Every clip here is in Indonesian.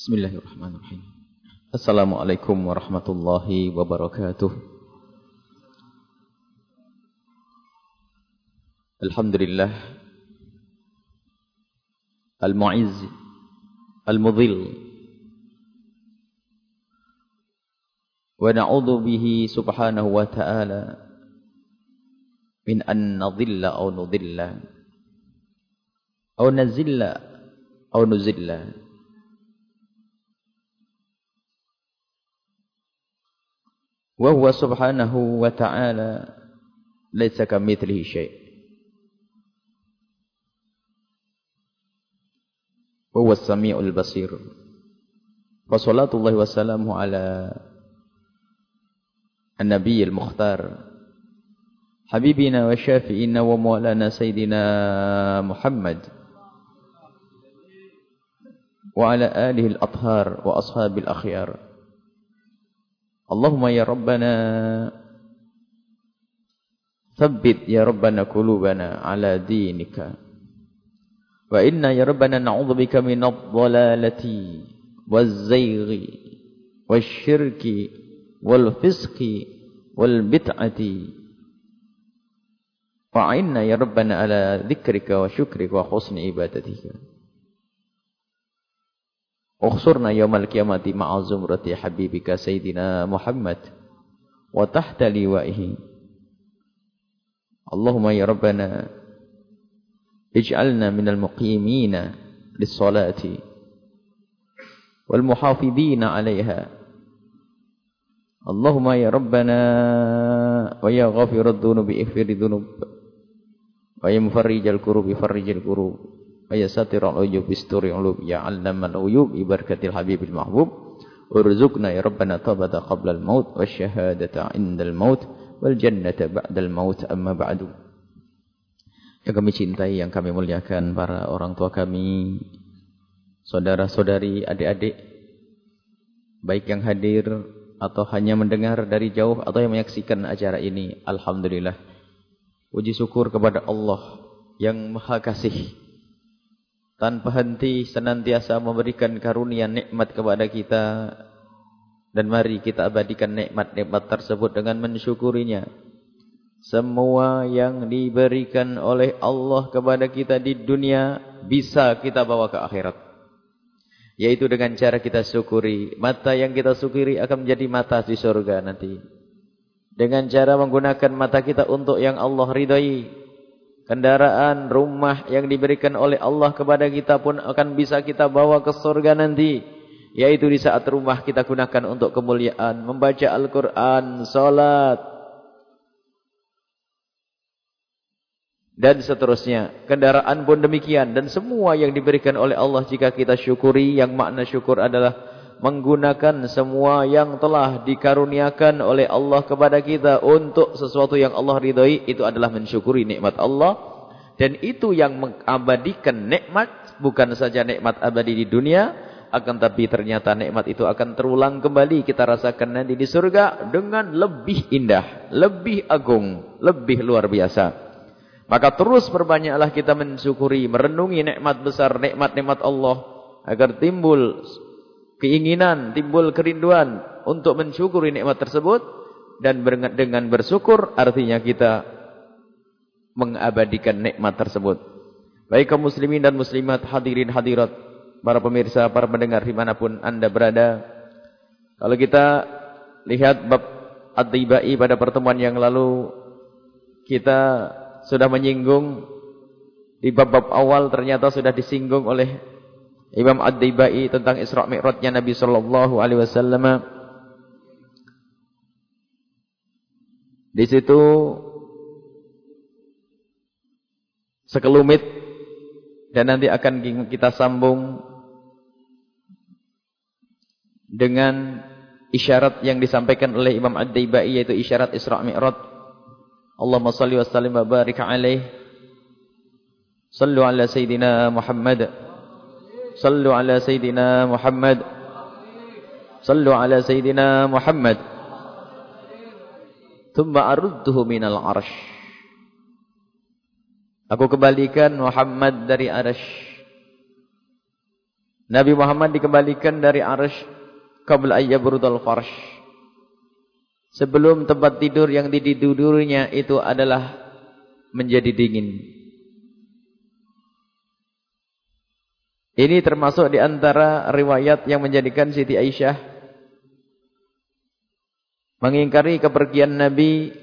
Bismillahirrahmanirrahim. Assalamualaikum warahmatullahi wabarakatuh. Alhamdulillah. Al-Mu'izz. Al-Mudhil. Wa na'udhu bihi subhanahu wa ta'ala min an nadhilla aw nudhilla aw nazilla aw nuzilla. وهو سبحانه وتعالى ليس كمثله شيء. وهو السميع البصير. فصلاة الله وسلامه على النبي المختار. حبيبنا وشافئنا ومولانا سيدنا محمد. وعلى آله الأطهار وأصحاب الأخيار. اللهم يا ربنا ثبت يا ربنا قلوبنا على دينك. وإنا يا ربنا نعوذ بك من الضلالة والزيغ والشرك والفسق والبدعة وعنا يا ربنا على ذكرك وشكرك وحسن عبادتك. Ukhsurna yawmal qiyamati ma'a zumrati habibika Sayyidina Muhammad wa tahta liwa'ihi. Allahumma ya Rabbana ij'alna minal muqimina lis-salati wal muhafidhina 'alayha. Allahumma ya Rabbana wa ya ghafirad dhunubi ighfir dhunub wa ya mufarrijal kurubi farrijal kurub. Ya satirul uyub bisturi ulub ya allamal uyub ibarakatil habibil mahbub. Urzuqna ya rabbana tabata qabla al maut wasyahadata indal maut wal jannata ba'dal maut amma ba'du. Yang kami cintai yang kami muliakan para orang tua kami saudara-saudari adik-adik baik yang hadir atau hanya mendengar dari jauh atau yang menyaksikan acara ini alhamdulillah. Puji syukur kepada Allah yang maha kasih tanpa henti senantiasa memberikan karunia nikmat kepada kita. Dan mari kita abadikan nikmat-nikmat tersebut dengan mensyukurinya. Semua yang diberikan oleh Allah kepada kita di dunia bisa kita bawa ke akhirat. Yaitu dengan cara kita syukuri. Mata yang kita syukuri akan menjadi mata di surga nanti. Dengan cara menggunakan mata kita untuk yang Allah ridai kendaraan, rumah yang diberikan oleh Allah kepada kita pun akan bisa kita bawa ke surga nanti. Yaitu di saat rumah kita gunakan untuk kemuliaan, membaca Al-Quran, salat, dan seterusnya. Kendaraan pun demikian. Dan semua yang diberikan oleh Allah jika kita syukuri, yang makna syukur adalah menggunakan semua yang telah dikaruniakan oleh Allah kepada kita untuk sesuatu yang Allah ridhai itu adalah mensyukuri nikmat Allah. Dan itu yang mengabadikan nikmat bukan saja nikmat abadi di dunia akan tapi ternyata nikmat itu akan terulang kembali kita rasakan nanti di surga dengan lebih indah lebih agung lebih luar biasa. Maka terus perbanyaklah kita mensyukuri merenungi nikmat besar nikmat-nikmat Allah agar timbul keinginan, timbul kerinduan untuk mensyukuri nikmat tersebut dan dengan bersyukur artinya kita mengabadikan nikmat tersebut. Baik kaum muslimin dan muslimat, hadirin hadirat, para pemirsa, para pendengar di mana pun anda berada. Kalau kita lihat bab Ad-Dibai pada pertemuan yang lalu, kita sudah menyinggung di bab-bab awal ternyata sudah disinggung oleh Imam Ad-Dibai tentang Isra Mi'rajnya Nabi sallallahu alaihi wasallam. Di situ sekelumit dan nanti akan kita sambung dengan isyarat yang disampaikan oleh Imam Ad-Dibai yaitu isyarat Isra Mi'raj. Allahumma salli wa sallim wa barik alaihi. Sallu ala sayyidina Muhammad. صلوا على سيدنا محمد صلوا على سيدنا محمد ثم أرده من العرش Aku kembalikan Muhammad dari arash. Nabi Muhammad dikembalikan dari arsh qabla ayyabrudal farsh. Sebelum tempat tidur yang ditidurnya itu adalah menjadi dingin. Ini termasuk di antara riwayat yang menjadikan Siti Aisyah mengingkari kepergian Nabi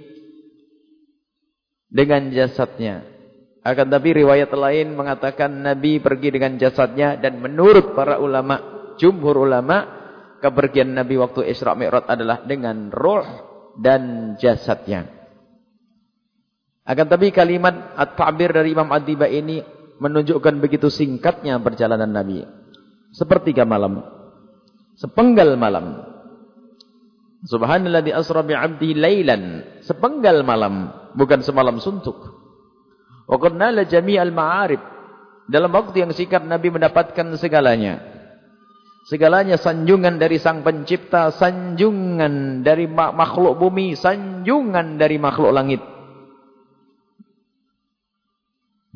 dengan jasadnya. Akan tapi riwayat lain mengatakan Nabi pergi dengan jasadnya dan menurut para ulama, jumhur ulama, kepergian Nabi waktu Isra Mi'raj adalah dengan roh dan jasadnya. Akan tapi kalimat at-ta'bir dari Imam Adiba ini menunjukkan begitu singkatnya perjalanan Nabi. Sepertiga malam. Sepenggal malam. Subhanallah di asra bi'abdi laylan. Sepenggal malam. Bukan semalam suntuk. Wa qad nala jami'al ma'arib. Dalam waktu yang singkat Nabi mendapatkan segalanya. Segalanya sanjungan dari sang pencipta, sanjungan dari makhluk bumi, sanjungan dari makhluk langit.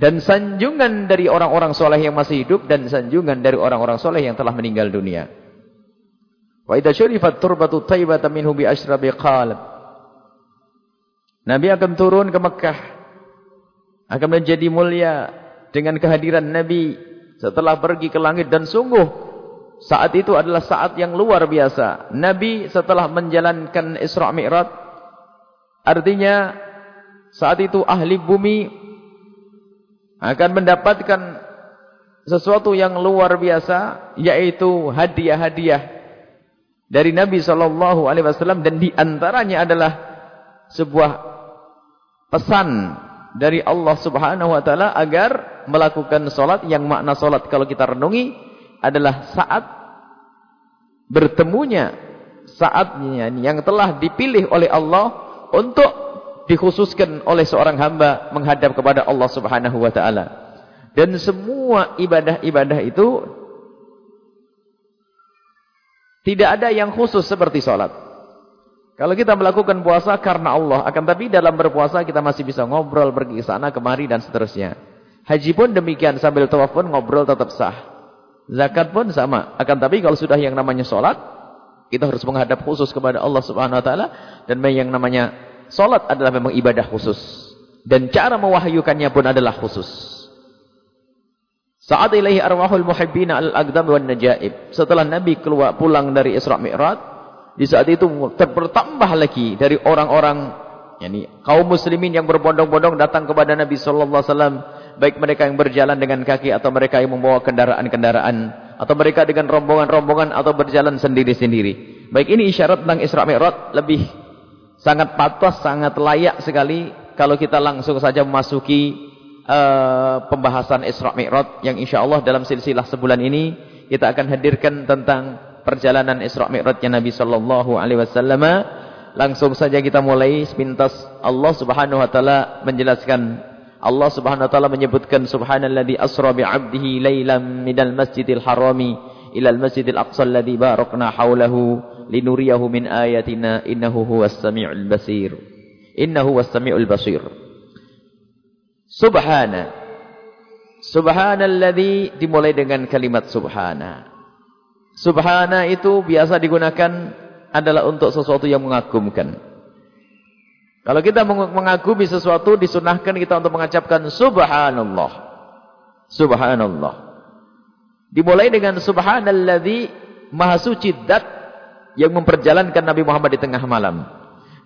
Dan sanjungan dari orang-orang soleh yang masih hidup dan sanjungan dari orang-orang soleh yang telah meninggal dunia. Wa idza syurifat turbatu thayyibatan minhu bi asyrabi qalb. Nabi akan turun ke Mekah akan menjadi mulia dengan kehadiran Nabi setelah pergi ke langit dan sungguh saat itu adalah saat yang luar biasa. Nabi setelah menjalankan Isra Mi'raj artinya saat itu ahli bumi akan mendapatkan sesuatu yang luar biasa yaitu hadiah-hadiah dari Nabi sallallahu alaihi wasallam dan di antaranya adalah sebuah pesan dari Allah Subhanahu wa taala agar melakukan salat. Yang makna salat kalau kita renungi adalah saat bertemunya saatnya yang telah dipilih oleh Allah untuk dikhususkan oleh seorang hamba menghadap kepada Allah Subhanahu wa taala. Dan semua ibadah-ibadah itu tidak ada yang khusus seperti salat. Kalau kita melakukan puasa karena Allah, akan tapi dalam berpuasa kita masih bisa ngobrol, pergi ke sana, kemari dan seterusnya. Haji pun demikian, sambil tawaf pun ngobrol tetap sah. Zakat pun sama. Akan tapi kalau sudah yang namanya sholat, kita harus menghadap khusus kepada Allah Subhanahu Wa Taala dan yang namanya sholat adalah memang ibadah khusus. Dan cara mewahyukannya pun adalah khusus. Saat ilahi arwahul muhibbina al-aqdam wan najaib. Setelah Nabi keluar pulang dari Isra Mi'raj, di saat itu bertambah lagi dari orang-orang yakni kaum muslimin yang berbondong-bondong datang kepada Nabi sallallahu alaihi wasallam baik mereka yang berjalan dengan kaki atau mereka yang membawa kendaraan-kendaraan atau mereka dengan rombongan-rombongan atau berjalan sendiri-sendiri. Baik ini isyarat tentang Isra Mi'raj lebih sangat patos, sangat layak sekali kalau kita langsung saja memasuki uh, pembahasan Isra Mi'raj yang insyaallah dalam silsilah sebulan ini kita akan hadirkan tentang perjalanan Isra Mi'rajnya Nabi sallallahu alaihi wasallam. Langsung saja kita mulai sepintas Allah Subhanahu wa taala menjelaskan Allah Subhanahu wa taala menyebutkan subhanalladzi asra bi 'abdihi lailan minal masjidil harami ilal masjidil aqsa alladzi barakna haulahu linuriyahu min ayatina innahu huwas samiul basir. Innahu was samiul basir. Subhana Subhanalladzi dimulai dengan kalimat subhana. Subhana itu biasa digunakan adalah untuk sesuatu yang mengagumkan. Kalau kita mengagumi sesuatu, disunahkan kita untuk mengucapkan subhanallah. Subhanallah. Dimulai dengan subhanalladzi maha suci dat yang memperjalankan Nabi Muhammad di tengah malam.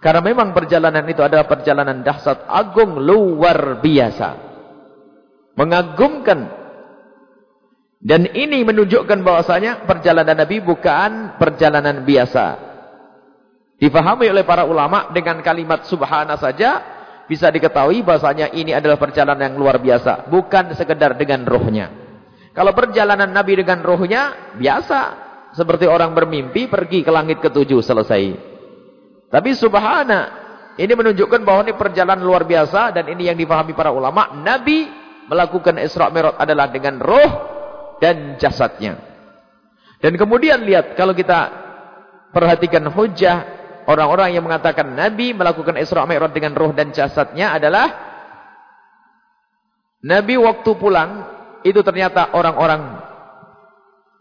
Karena memang perjalanan itu adalah perjalanan dahsyat agung luar biasa. Mengagumkan dan ini menunjukkan bahwasanya perjalanan Nabi bukan perjalanan biasa. Difahami oleh para ulama dengan kalimat subhana saja bisa diketahui bahwasanya ini adalah perjalanan yang luar biasa, bukan sekedar dengan rohnya. Kalau perjalanan Nabi dengan rohnya biasa, seperti orang bermimpi pergi ke langit ketujuh selesai. Tapi subhana ini menunjukkan bahwa ini perjalanan luar biasa dan ini yang difahami para ulama, Nabi melakukan Isra Mi'raj adalah dengan roh dan jasadnya. Dan kemudian lihat kalau kita perhatikan hujah orang-orang yang mengatakan Nabi melakukan Isra Mi'raj dengan roh dan jasadnya adalah Nabi waktu pulang itu ternyata orang-orang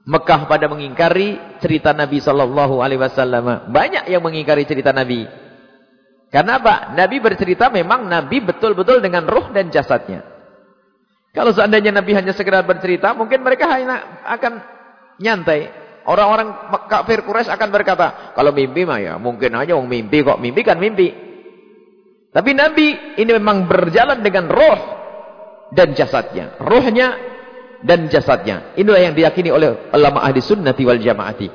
Mekah pada mengingkari cerita Nabi sallallahu alaihi wasallam. Banyak yang mengingkari cerita Nabi. Karena apa? Nabi bercerita memang Nabi betul-betul dengan roh dan jasadnya. Kalau seandainya Nabi hanya sekedar bercerita, mungkin mereka hanya akan nyantai. Orang-orang kafir Quraisy akan berkata, kalau mimpi mah ya mungkin aja wong mimpi kok mimpi kan mimpi. Tapi Nabi ini memang berjalan dengan roh dan jasadnya. Rohnya dan jasadnya. Inilah yang diyakini oleh ulama ahli sunnati wal jamaati.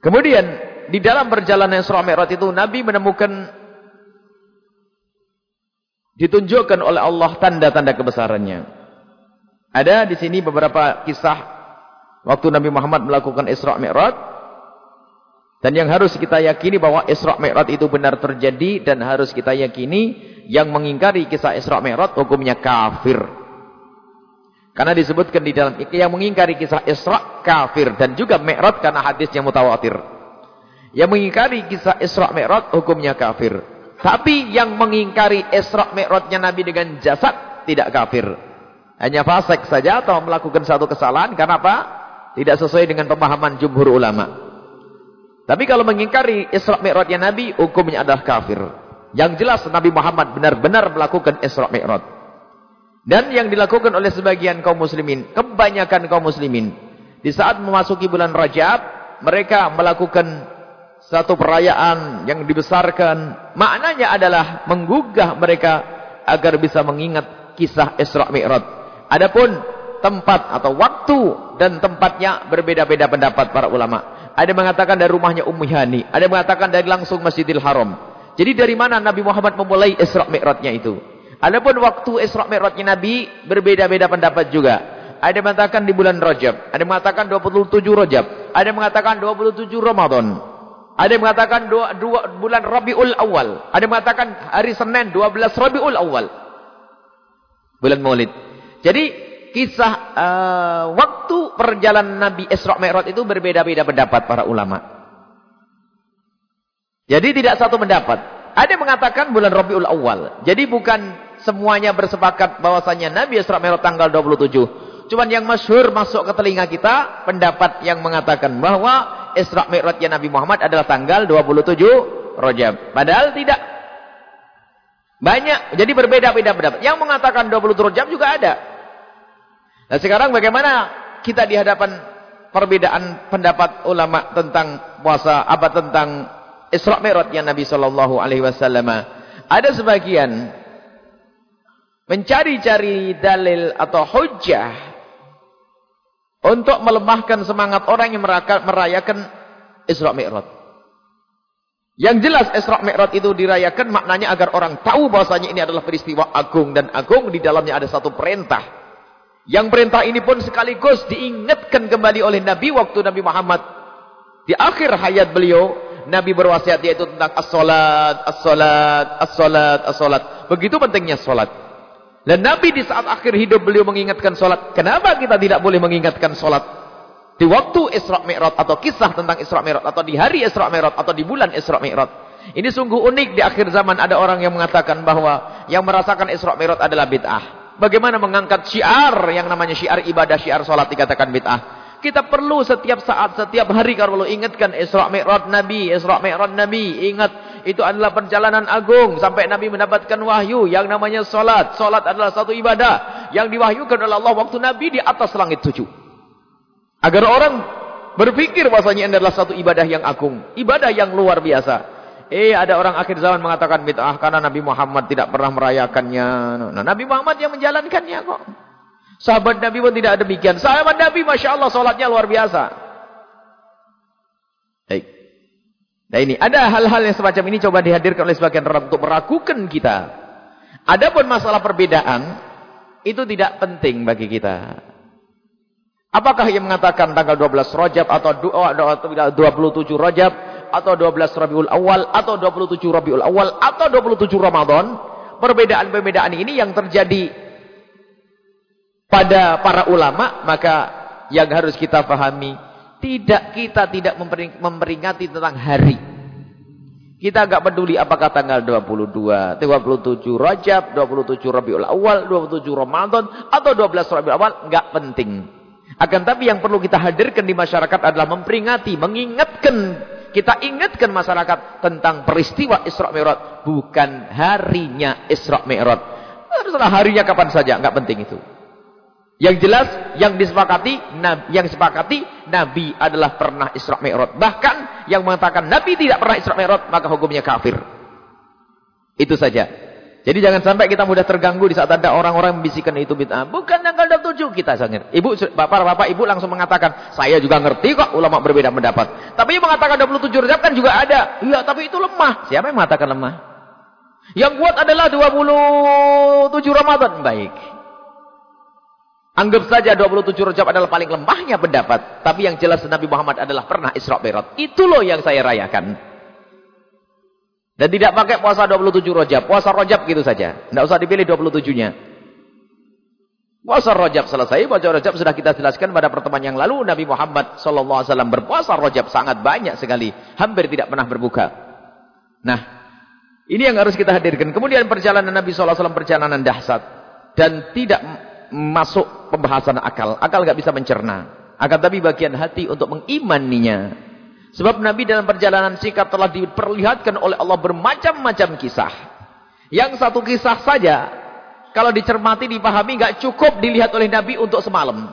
Kemudian di dalam perjalanan Isra Mi'raj itu Nabi menemukan ditunjukkan oleh Allah tanda-tanda kebesarannya. Ada di sini beberapa kisah waktu Nabi Muhammad melakukan Isra Mi'raj dan yang harus kita yakini bahwa Isra Mi'raj itu benar terjadi dan harus kita yakini yang mengingkari kisah Isra Mi'raj hukumnya kafir. Karena disebutkan di dalam yang mengingkari kisah Isra kafir dan juga Mi'raj karena hadis yang mutawatir. Yang mengingkari kisah Isra Mi'raj hukumnya kafir. Tapi yang mengingkari Isra Mi'rajnya Nabi dengan jasad tidak kafir. Hanya fasik saja atau melakukan satu kesalahan karena apa? Tidak sesuai dengan pemahaman jumhur ulama. Tapi kalau mengingkari Isra Mi'rajnya Nabi hukumnya adalah kafir. Yang jelas Nabi Muhammad benar-benar melakukan Isra Mi'raj. Dan yang dilakukan oleh sebagian kaum muslimin, kebanyakan kaum muslimin, di saat memasuki bulan Rajab, mereka melakukan satu perayaan yang dibesarkan. Maknanya adalah menggugah mereka agar bisa mengingat kisah Isra Mi'raj. Adapun tempat atau waktu dan tempatnya berbeda-beda pendapat para ulama. Ada yang mengatakan dari rumahnya Ummu Hani, ada yang mengatakan dari langsung Masjidil Haram. Jadi dari mana Nabi Muhammad memulai Isra Mi'rajnya itu? Adapun waktu Isra Mi'rajnya Nabi berbeda-beda pendapat juga. Ada yang mengatakan di bulan Rajab, ada yang mengatakan 27 Rajab, ada yang mengatakan 27 Ramadan. Ada yang mengatakan dua, dua bulan Rabiul Awal, ada yang mengatakan hari Senin 12 Rabiul Awal. Bulan Maulid. Jadi kisah uh, waktu perjalanan Nabi Isra Mi'raj itu berbeda-beda pendapat para ulama. Jadi tidak satu pendapat. Ada yang mengatakan bulan Rabiul Awal. Jadi bukan semuanya bersepakat bahwasanya Nabi Isra Mi'raj tanggal 27. Cuman yang masyhur masuk ke telinga kita pendapat yang mengatakan bahwa Isra Mi'rajnya Nabi Muhammad adalah tanggal 27 Rajab. Padahal tidak. Banyak, jadi berbeda-beda pendapat. Yang mengatakan 20 Rajab juga ada. Nah sekarang bagaimana kita di hadapan perbedaan pendapat ulama tentang puasa, apa tentang Isra Mi'rajnya Nabi sallallahu alaihi wasallam? Ada sebagian mencari-cari dalil atau hujah untuk melemahkan semangat orang yang merayakan Isra Mi'raj. Yang jelas Isra Mi'raj itu dirayakan maknanya agar orang tahu bahwasanya ini adalah peristiwa agung dan agung di dalamnya ada satu perintah. Yang perintah ini pun sekaligus diingatkan kembali oleh Nabi waktu Nabi Muhammad di akhir hayat beliau Nabi berwasiat yaitu tentang as-salat, as-salat, as-salat, as-salat. Begitu pentingnya salat. Dan Nabi di saat akhir hidup beliau mengingatkan solat. Kenapa kita tidak boleh mengingatkan solat? Di waktu Isra Mi'raj atau kisah tentang Isra Mi'raj atau di hari Isra Mi'raj atau di bulan Isra Mi'raj. Ini sungguh unik di akhir zaman ada orang yang mengatakan bahwa yang merasakan Isra Mi'raj adalah bid'ah. Bagaimana mengangkat syiar yang namanya syiar ibadah, syiar solat dikatakan bid'ah. Kita perlu setiap saat, setiap hari kalau ingatkan Isra Mi'raj Nabi, Isra Mi'raj Nabi. Ingat itu adalah perjalanan agung sampai Nabi mendapatkan wahyu yang namanya salat. Salat adalah satu ibadah yang diwahyukan oleh Allah waktu Nabi di atas langit tujuh. Agar orang berpikir bahasanya ini adalah satu ibadah yang agung, ibadah yang luar biasa. Eh ada orang akhir zaman mengatakan bid'ah karena Nabi Muhammad tidak pernah merayakannya. Nah, Nabi Muhammad yang menjalankannya kok. Sahabat Nabi pun tidak demikian. Sahabat Nabi Masya Allah sholatnya luar biasa. Baik. Nah ini, ada hal-hal yang semacam ini coba dihadirkan oleh sebagian orang untuk meragukan kita. Adapun masalah perbedaan, itu tidak penting bagi kita. Apakah yang mengatakan tanggal 12 Rajab atau 27 Rajab atau 12 Rabiul Awal atau 27 Rabiul Awal atau 27 Ramadan, perbedaan-perbedaan ini yang terjadi pada para ulama maka yang harus kita pahami tidak kita tidak memperingati tentang hari kita enggak peduli apakah tanggal 22 27 Rajab 27 Rabiul Awal 27 Ramadan atau 12 Rabiul Awal enggak penting Akan tapi yang perlu kita hadirkan di masyarakat adalah memperingati, mengingatkan, kita ingatkan masyarakat tentang peristiwa Isra Mi'raj, bukan harinya Isra Mi'raj. Terserah harinya kapan saja, enggak penting itu. Yang jelas, yang disepakati, yang disepakati Nabi adalah pernah Isra Mi'raj. Bahkan yang mengatakan Nabi tidak pernah Isra Mi'raj, maka hukumnya kafir. Itu saja. Jadi jangan sampai kita mudah terganggu di saat ada orang-orang membisikkan itu bid'ah. Bukan tanggal 27 kita sangat. Ibu, bapak-bapak, ibu langsung mengatakan, saya juga ngerti kok ulama berbeda pendapat. Tapi yang mengatakan 27 Rajab kan juga ada. Iya, tapi itu lemah. Siapa yang mengatakan lemah? Yang kuat adalah 27 Ramadan. Baik. Anggap saja 27 Rajab adalah paling lemahnya pendapat. Tapi yang jelas Nabi Muhammad adalah pernah Isra Mi'raj. Itu loh yang saya rayakan. Dan tidak pakai puasa 27 rojab. Puasa rojab gitu saja. Tidak usah dipilih 27-nya. Puasa rojab selesai. Puasa rojab sudah kita jelaskan pada pertemuan yang lalu. Nabi Muhammad SAW berpuasa rojab sangat banyak sekali. Hampir tidak pernah berbuka. Nah, ini yang harus kita hadirkan. Kemudian perjalanan Nabi SAW perjalanan dahsyat. Dan tidak masuk pembahasan akal. Akal tidak bisa mencerna. Akan tapi bagian hati untuk mengimaninya. Sebab Nabi dalam perjalanan singkat telah diperlihatkan oleh Allah bermacam-macam kisah. Yang satu kisah saja, kalau dicermati, dipahami, nggak cukup dilihat oleh Nabi untuk semalam.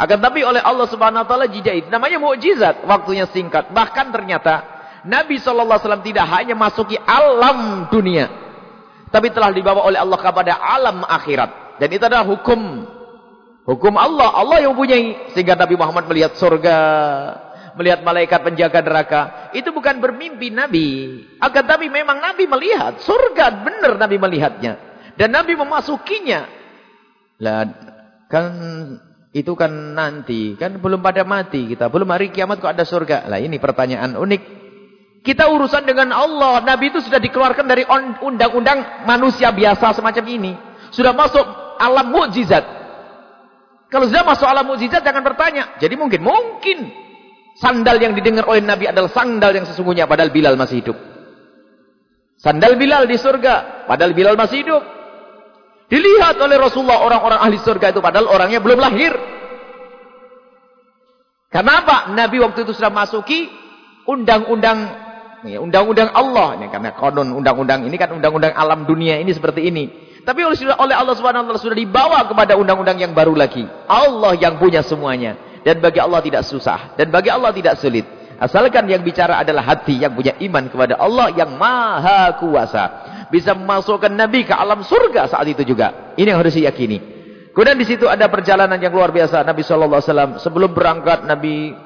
Akan tapi oleh Allah Subhanahu Wa Taala jijaid. Namanya mukjizat. Waktunya singkat. Bahkan ternyata Nabi Shallallahu Alaihi Wasallam tidak hanya masuki alam dunia, tapi telah dibawa oleh Allah kepada alam akhirat. Dan itu adalah hukum hukum Allah. Allah yang mempunyai sehingga Nabi Muhammad melihat surga, melihat malaikat penjaga neraka. Itu bukan bermimpi Nabi. Akan tapi memang Nabi melihat. Surga benar Nabi melihatnya. Dan Nabi memasukinya. Lah, kan itu kan nanti. Kan belum pada mati kita. Belum hari kiamat kok ada surga. Lah ini pertanyaan unik. Kita urusan dengan Allah. Nabi itu sudah dikeluarkan dari undang-undang manusia biasa semacam ini. Sudah masuk alam mukjizat. Kalau sudah masuk alam mukjizat jangan bertanya. Jadi mungkin, mungkin Sandal yang didengar oleh Nabi adalah sandal yang sesungguhnya padahal Bilal masih hidup. Sandal Bilal di surga padahal Bilal masih hidup. Dilihat oleh Rasulullah orang-orang ahli surga itu padahal orangnya belum lahir. Kenapa? Nabi waktu itu sudah masuki undang-undang undang-undang Allah ini karena konon undang-undang ini kan undang-undang alam dunia ini seperti ini. Tapi oleh Allah Subhanahu sudah dibawa kepada undang-undang yang baru lagi. Allah yang punya semuanya. Dan bagi Allah tidak susah. Dan bagi Allah tidak sulit. Asalkan yang bicara adalah hati yang punya iman kepada Allah yang maha kuasa. Bisa memasukkan Nabi ke alam surga saat itu juga. Ini yang harus diyakini. Kemudian di situ ada perjalanan yang luar biasa. Nabi SAW sebelum berangkat Nabi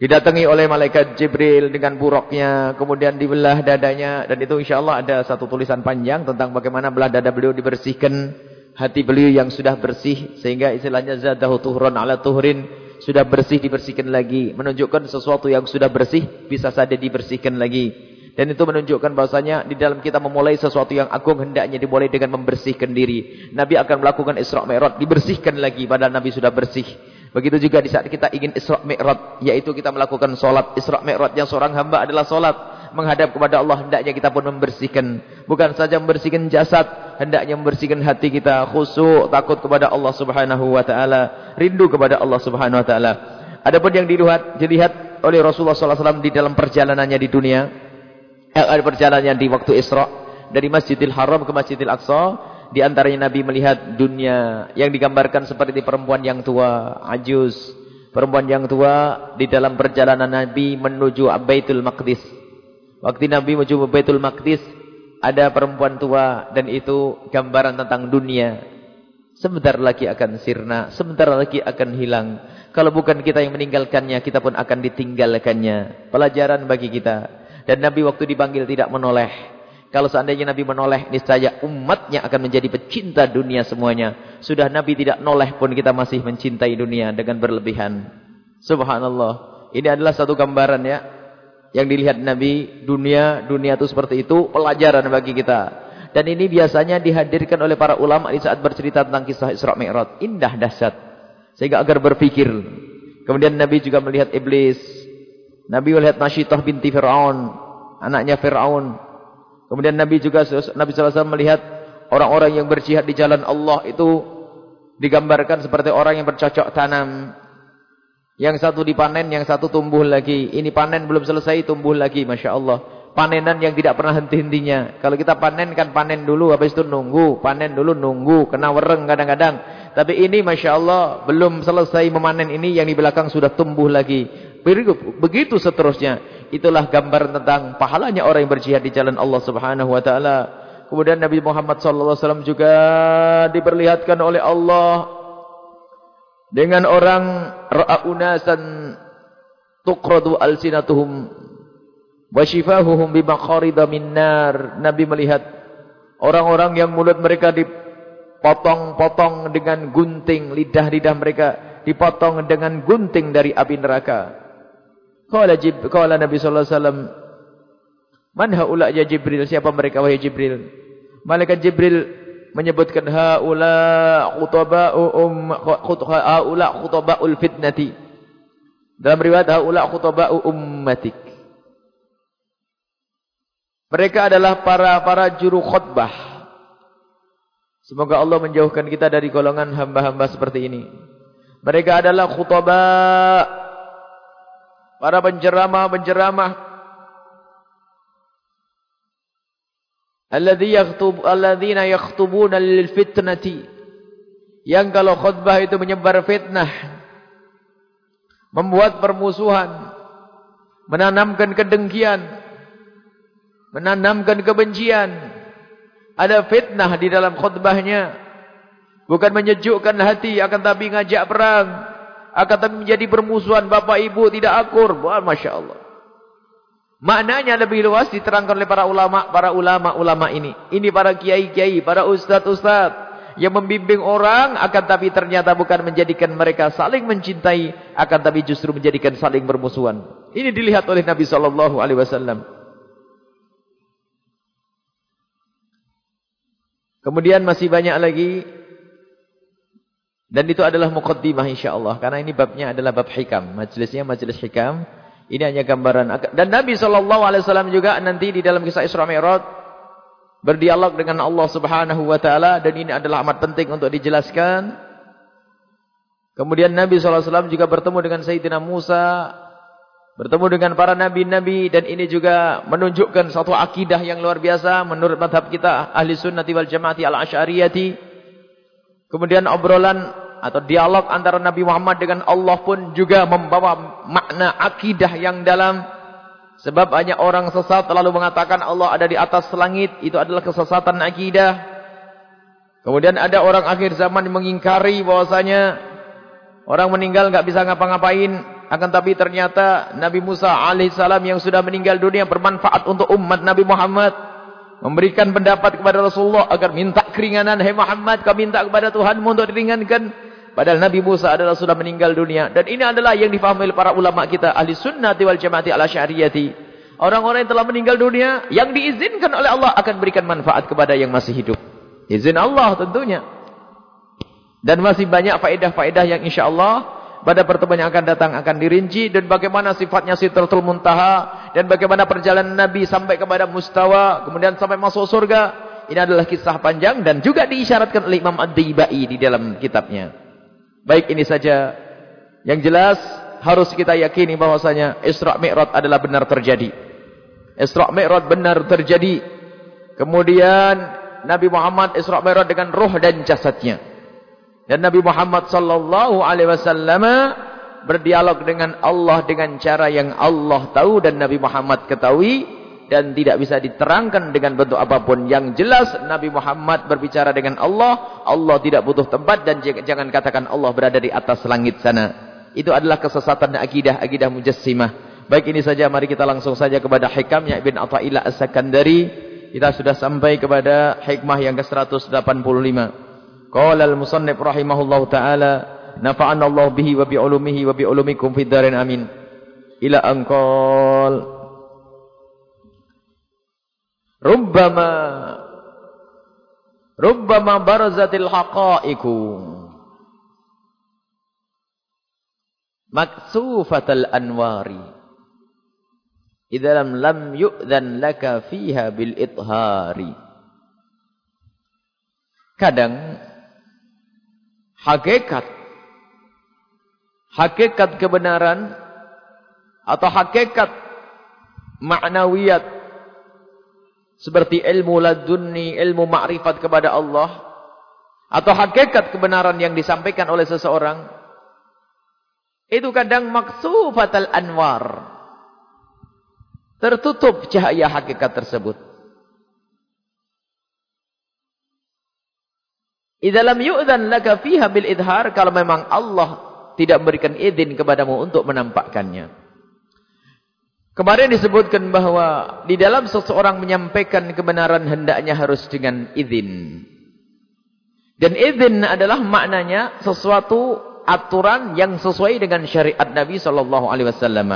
didatangi oleh malaikat Jibril dengan buruknya. Kemudian dibelah dadanya. Dan itu insya Allah ada satu tulisan panjang tentang bagaimana belah dada beliau dibersihkan hati beliau yang sudah bersih sehingga istilahnya zadahu tuhran ala tuhrin sudah bersih dibersihkan lagi menunjukkan sesuatu yang sudah bersih bisa saja dibersihkan lagi dan itu menunjukkan bahwasanya di dalam kita memulai sesuatu yang agung hendaknya dimulai dengan membersihkan diri Nabi akan melakukan Isra Mi'raj dibersihkan lagi padahal Nabi sudah bersih begitu juga di saat kita ingin Isra Mi'raj yaitu kita melakukan solat. Isra Mi'raj yang seorang hamba adalah solat. Menghadap kepada Allah hendaknya kita pun membersihkan. Bukan saja membersihkan jasad hendaknya membersihkan hati kita. Khusyuk takut kepada Allah Subhanahu wa taala. Rindu kepada Allah Subhanahu wa taala. Adapun yang dilihat dilihat oleh Rasulullah SAW di dalam perjalanannya di dunia eh, perjalanannya di waktu Isra dari Masjidil Haram ke Masjidil Aqsa di antaranya Nabi melihat dunia yang digambarkan seperti perempuan yang tua ajuz perempuan yang tua di dalam perjalanan Nabi menuju Baitul Maqdis Waktu Nabi menuju Baitul Maqdis, ada perempuan tua dan itu gambaran tentang dunia. Sebentar lagi akan sirna, sebentar lagi akan hilang. Kalau bukan kita yang meninggalkannya, kita pun akan ditinggalkannya. Pelajaran bagi kita. Dan Nabi waktu dipanggil tidak menoleh. Kalau seandainya Nabi menoleh, niscaya umatnya akan menjadi pecinta dunia semuanya. Sudah Nabi tidak noleh pun kita masih mencintai dunia dengan berlebihan. Subhanallah. Ini adalah satu gambaran ya yang dilihat Nabi, dunia, dunia itu seperti itu, pelajaran bagi kita. Dan ini biasanya dihadirkan oleh para ulama di saat bercerita tentang kisah Isra Mi'raj. Indah dahsyat. Sehingga agar berpikir. Kemudian Nabi juga melihat iblis. Nabi melihat Nasyitah binti Fir'aun. Anaknya Fir'aun. Kemudian Nabi juga Nabi SAW melihat orang-orang yang berjihad di jalan Allah itu digambarkan seperti orang yang bercocok tanam. Yang satu dipanen, yang satu tumbuh lagi. Ini panen belum selesai, tumbuh lagi. Masya Allah. Panenan yang tidak pernah henti-hentinya. Kalau kita panen kan panen dulu, habis itu nunggu. Panen dulu, nunggu. Kena wereng kadang-kadang. Tapi ini Masya Allah, belum selesai memanen ini, yang di belakang sudah tumbuh lagi. Begitu seterusnya. Itulah gambar tentang pahalanya orang yang berjihad di jalan Allah Subhanahu Wa Taala. Kemudian Nabi Muhammad SAW juga diperlihatkan oleh Allah dengan orang ra'unasan tuqradu alsinatuhum wa shifahuhum bima kharida min nar nabi melihat orang-orang yang mulut mereka dipotong-potong dengan gunting lidah-lidah mereka dipotong dengan gunting dari api neraka qala jib qala nabi sallallahu alaihi wasallam man haula ya jibril siapa mereka wahai jibril malaikat jibril menyebutkan haula khutaba'u um haula khutaba'ul fitnati. Dalam riwayat haula khutaba'u ummatik. Mereka adalah para para juru khutbah. Semoga Allah menjauhkan kita dari golongan hamba-hamba seperti ini. Mereka adalah khutbah para penceramah-penceramah Alladhi yakhtub alladzina yakhtubuna lil fitnati. Yang kalau khutbah itu menyebar fitnah, membuat permusuhan, menanamkan kedengkian, menanamkan kebencian. Ada fitnah di dalam khutbahnya. Bukan menyejukkan hati akan tapi ngajak perang, akan tapi menjadi permusuhan bapak ibu tidak akur. Wah, Masya Allah. Maknanya lebih luas diterangkan oleh para ulama, para ulama-ulama ini. Ini para kiai-kiai, para ustaz-ustaz yang membimbing orang akan tapi ternyata bukan menjadikan mereka saling mencintai, akan tapi justru menjadikan saling bermusuhan. Ini dilihat oleh Nabi sallallahu alaihi wasallam. Kemudian masih banyak lagi dan itu adalah muqaddimah insyaallah karena ini babnya adalah bab hikam. Majelisnya majelis hikam. Ini hanya gambaran. Dan Nabi SAW juga nanti di dalam kisah Isra Mi'raj berdialog dengan Allah Subhanahu wa taala dan ini adalah amat penting untuk dijelaskan. Kemudian Nabi SAW juga bertemu dengan Sayyidina Musa, bertemu dengan para nabi-nabi dan ini juga menunjukkan satu akidah yang luar biasa menurut madhab kita ahli sunnati wal jamaati al-asyariyati. Kemudian obrolan atau dialog antara Nabi Muhammad dengan Allah pun juga membawa makna akidah yang dalam. Sebab banyak orang sesat terlalu mengatakan Allah ada di atas langit itu adalah kesesatan akidah. Kemudian ada orang akhir zaman mengingkari bahwasanya orang meninggal enggak bisa ngapa-ngapain. Akan tapi ternyata Nabi Musa alaihissalam yang sudah meninggal dunia bermanfaat untuk umat Nabi Muhammad. Memberikan pendapat kepada Rasulullah agar minta keringanan hai Muhammad kau minta kepada Tuhanmu untuk diringankan Padahal Nabi Musa adalah sudah meninggal dunia. Dan ini adalah yang difahami oleh para ulama kita. Ahli sunnati wal jamaati ala syariati. Orang-orang yang telah meninggal dunia. Yang diizinkan oleh Allah akan berikan manfaat kepada yang masih hidup. Izin Allah tentunya. Dan masih banyak faedah-faedah yang insya Allah pada pertemuan yang akan datang akan dirinci. Dan bagaimana sifatnya sitratul muntaha. Dan bagaimana perjalanan Nabi sampai kepada mustawa. Kemudian sampai masuk surga. Ini adalah kisah panjang dan juga diisyaratkan oleh Imam Ad-Dibai di dalam kitabnya. Baik ini saja. Yang jelas harus kita yakini bahwasanya Isra Mi'raj adalah benar terjadi. Isra Mi'raj benar terjadi. Kemudian Nabi Muhammad Isra Mi'raj dengan roh dan jasadnya. Dan Nabi Muhammad sallallahu alaihi wasallam berdialog dengan Allah dengan cara yang Allah tahu dan Nabi Muhammad ketahui dan tidak bisa diterangkan dengan bentuk apa pun. Yang jelas Nabi Muhammad berbicara dengan Allah, Allah tidak butuh tempat dan jangan katakan Allah berada di atas langit sana. Itu adalah kesesatan akidah, akidah mujassimah. Baik ini saja, mari kita langsung saja kepada hikamnya Ibn Atta'illah As-Sakandari. Kita sudah sampai kepada hikmah yang ke-185. Qala al-musannif rahimahullahu taala, nafa'ana Allah bihi wa bi'ulumihi wa bi'ulumikum fid darin amin. Ila anqal Rubbama Rubbama barazatil haqaiku Maksufatal anwari. Idza lam yu'dhan laka fiha bil ithari. Kadang hakikat hakikat kebenaran atau hakikat maknawiyat seperti ilmu ladunni, ilmu ma'rifat kepada Allah. Atau hakikat kebenaran yang disampaikan oleh seseorang. Itu kadang maksufatal anwar tertutup cahaya hakikat tersebut. Idza lam yu'dzan laka fiha bil idhar kalau memang Allah tidak memberikan izin kepadamu untuk menampakkannya. Kemarin disebutkan bahwa di dalam seseorang menyampaikan kebenaran hendaknya harus dengan izin. Dan izin adalah maknanya sesuatu aturan yang sesuai dengan syariat Nabi sallallahu alaihi wasallam.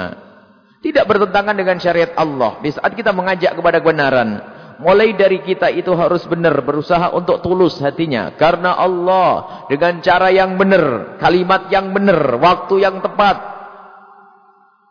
Tidak bertentangan dengan syariat Allah. Di saat kita mengajak kepada kebenaran, mulai dari kita itu harus benar berusaha untuk tulus hatinya karena Allah dengan cara yang benar kalimat yang benar waktu yang tepat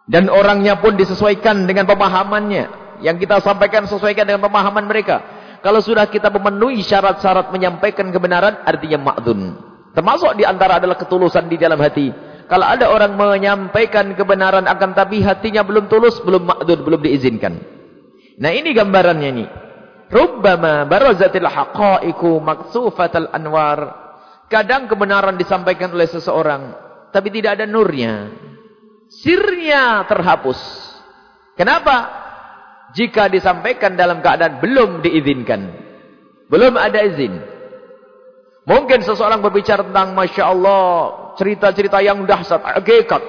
dan orangnya pun disesuaikan dengan pemahamannya. Yang kita sampaikan sesuaikan dengan pemahaman mereka. Kalau sudah kita memenuhi syarat-syarat menyampaikan kebenaran artinya ma'dun termasuk di antara adalah ketulusan di dalam hati. Kalau ada orang menyampaikan kebenaran akan tapi hatinya belum tulus belum ma'dun belum diizinkan. Nah ini gambarannya nih Rubbama barazatil haqaiku maksufatal anwar. Kadang kebenaran disampaikan oleh seseorang, tapi tidak ada nurnya. Sirnya terhapus. Kenapa? Jika disampaikan dalam keadaan belum diizinkan. Belum ada izin. Mungkin seseorang berbicara tentang Masya Allah. Cerita-cerita yang dahsyat. Hakikat.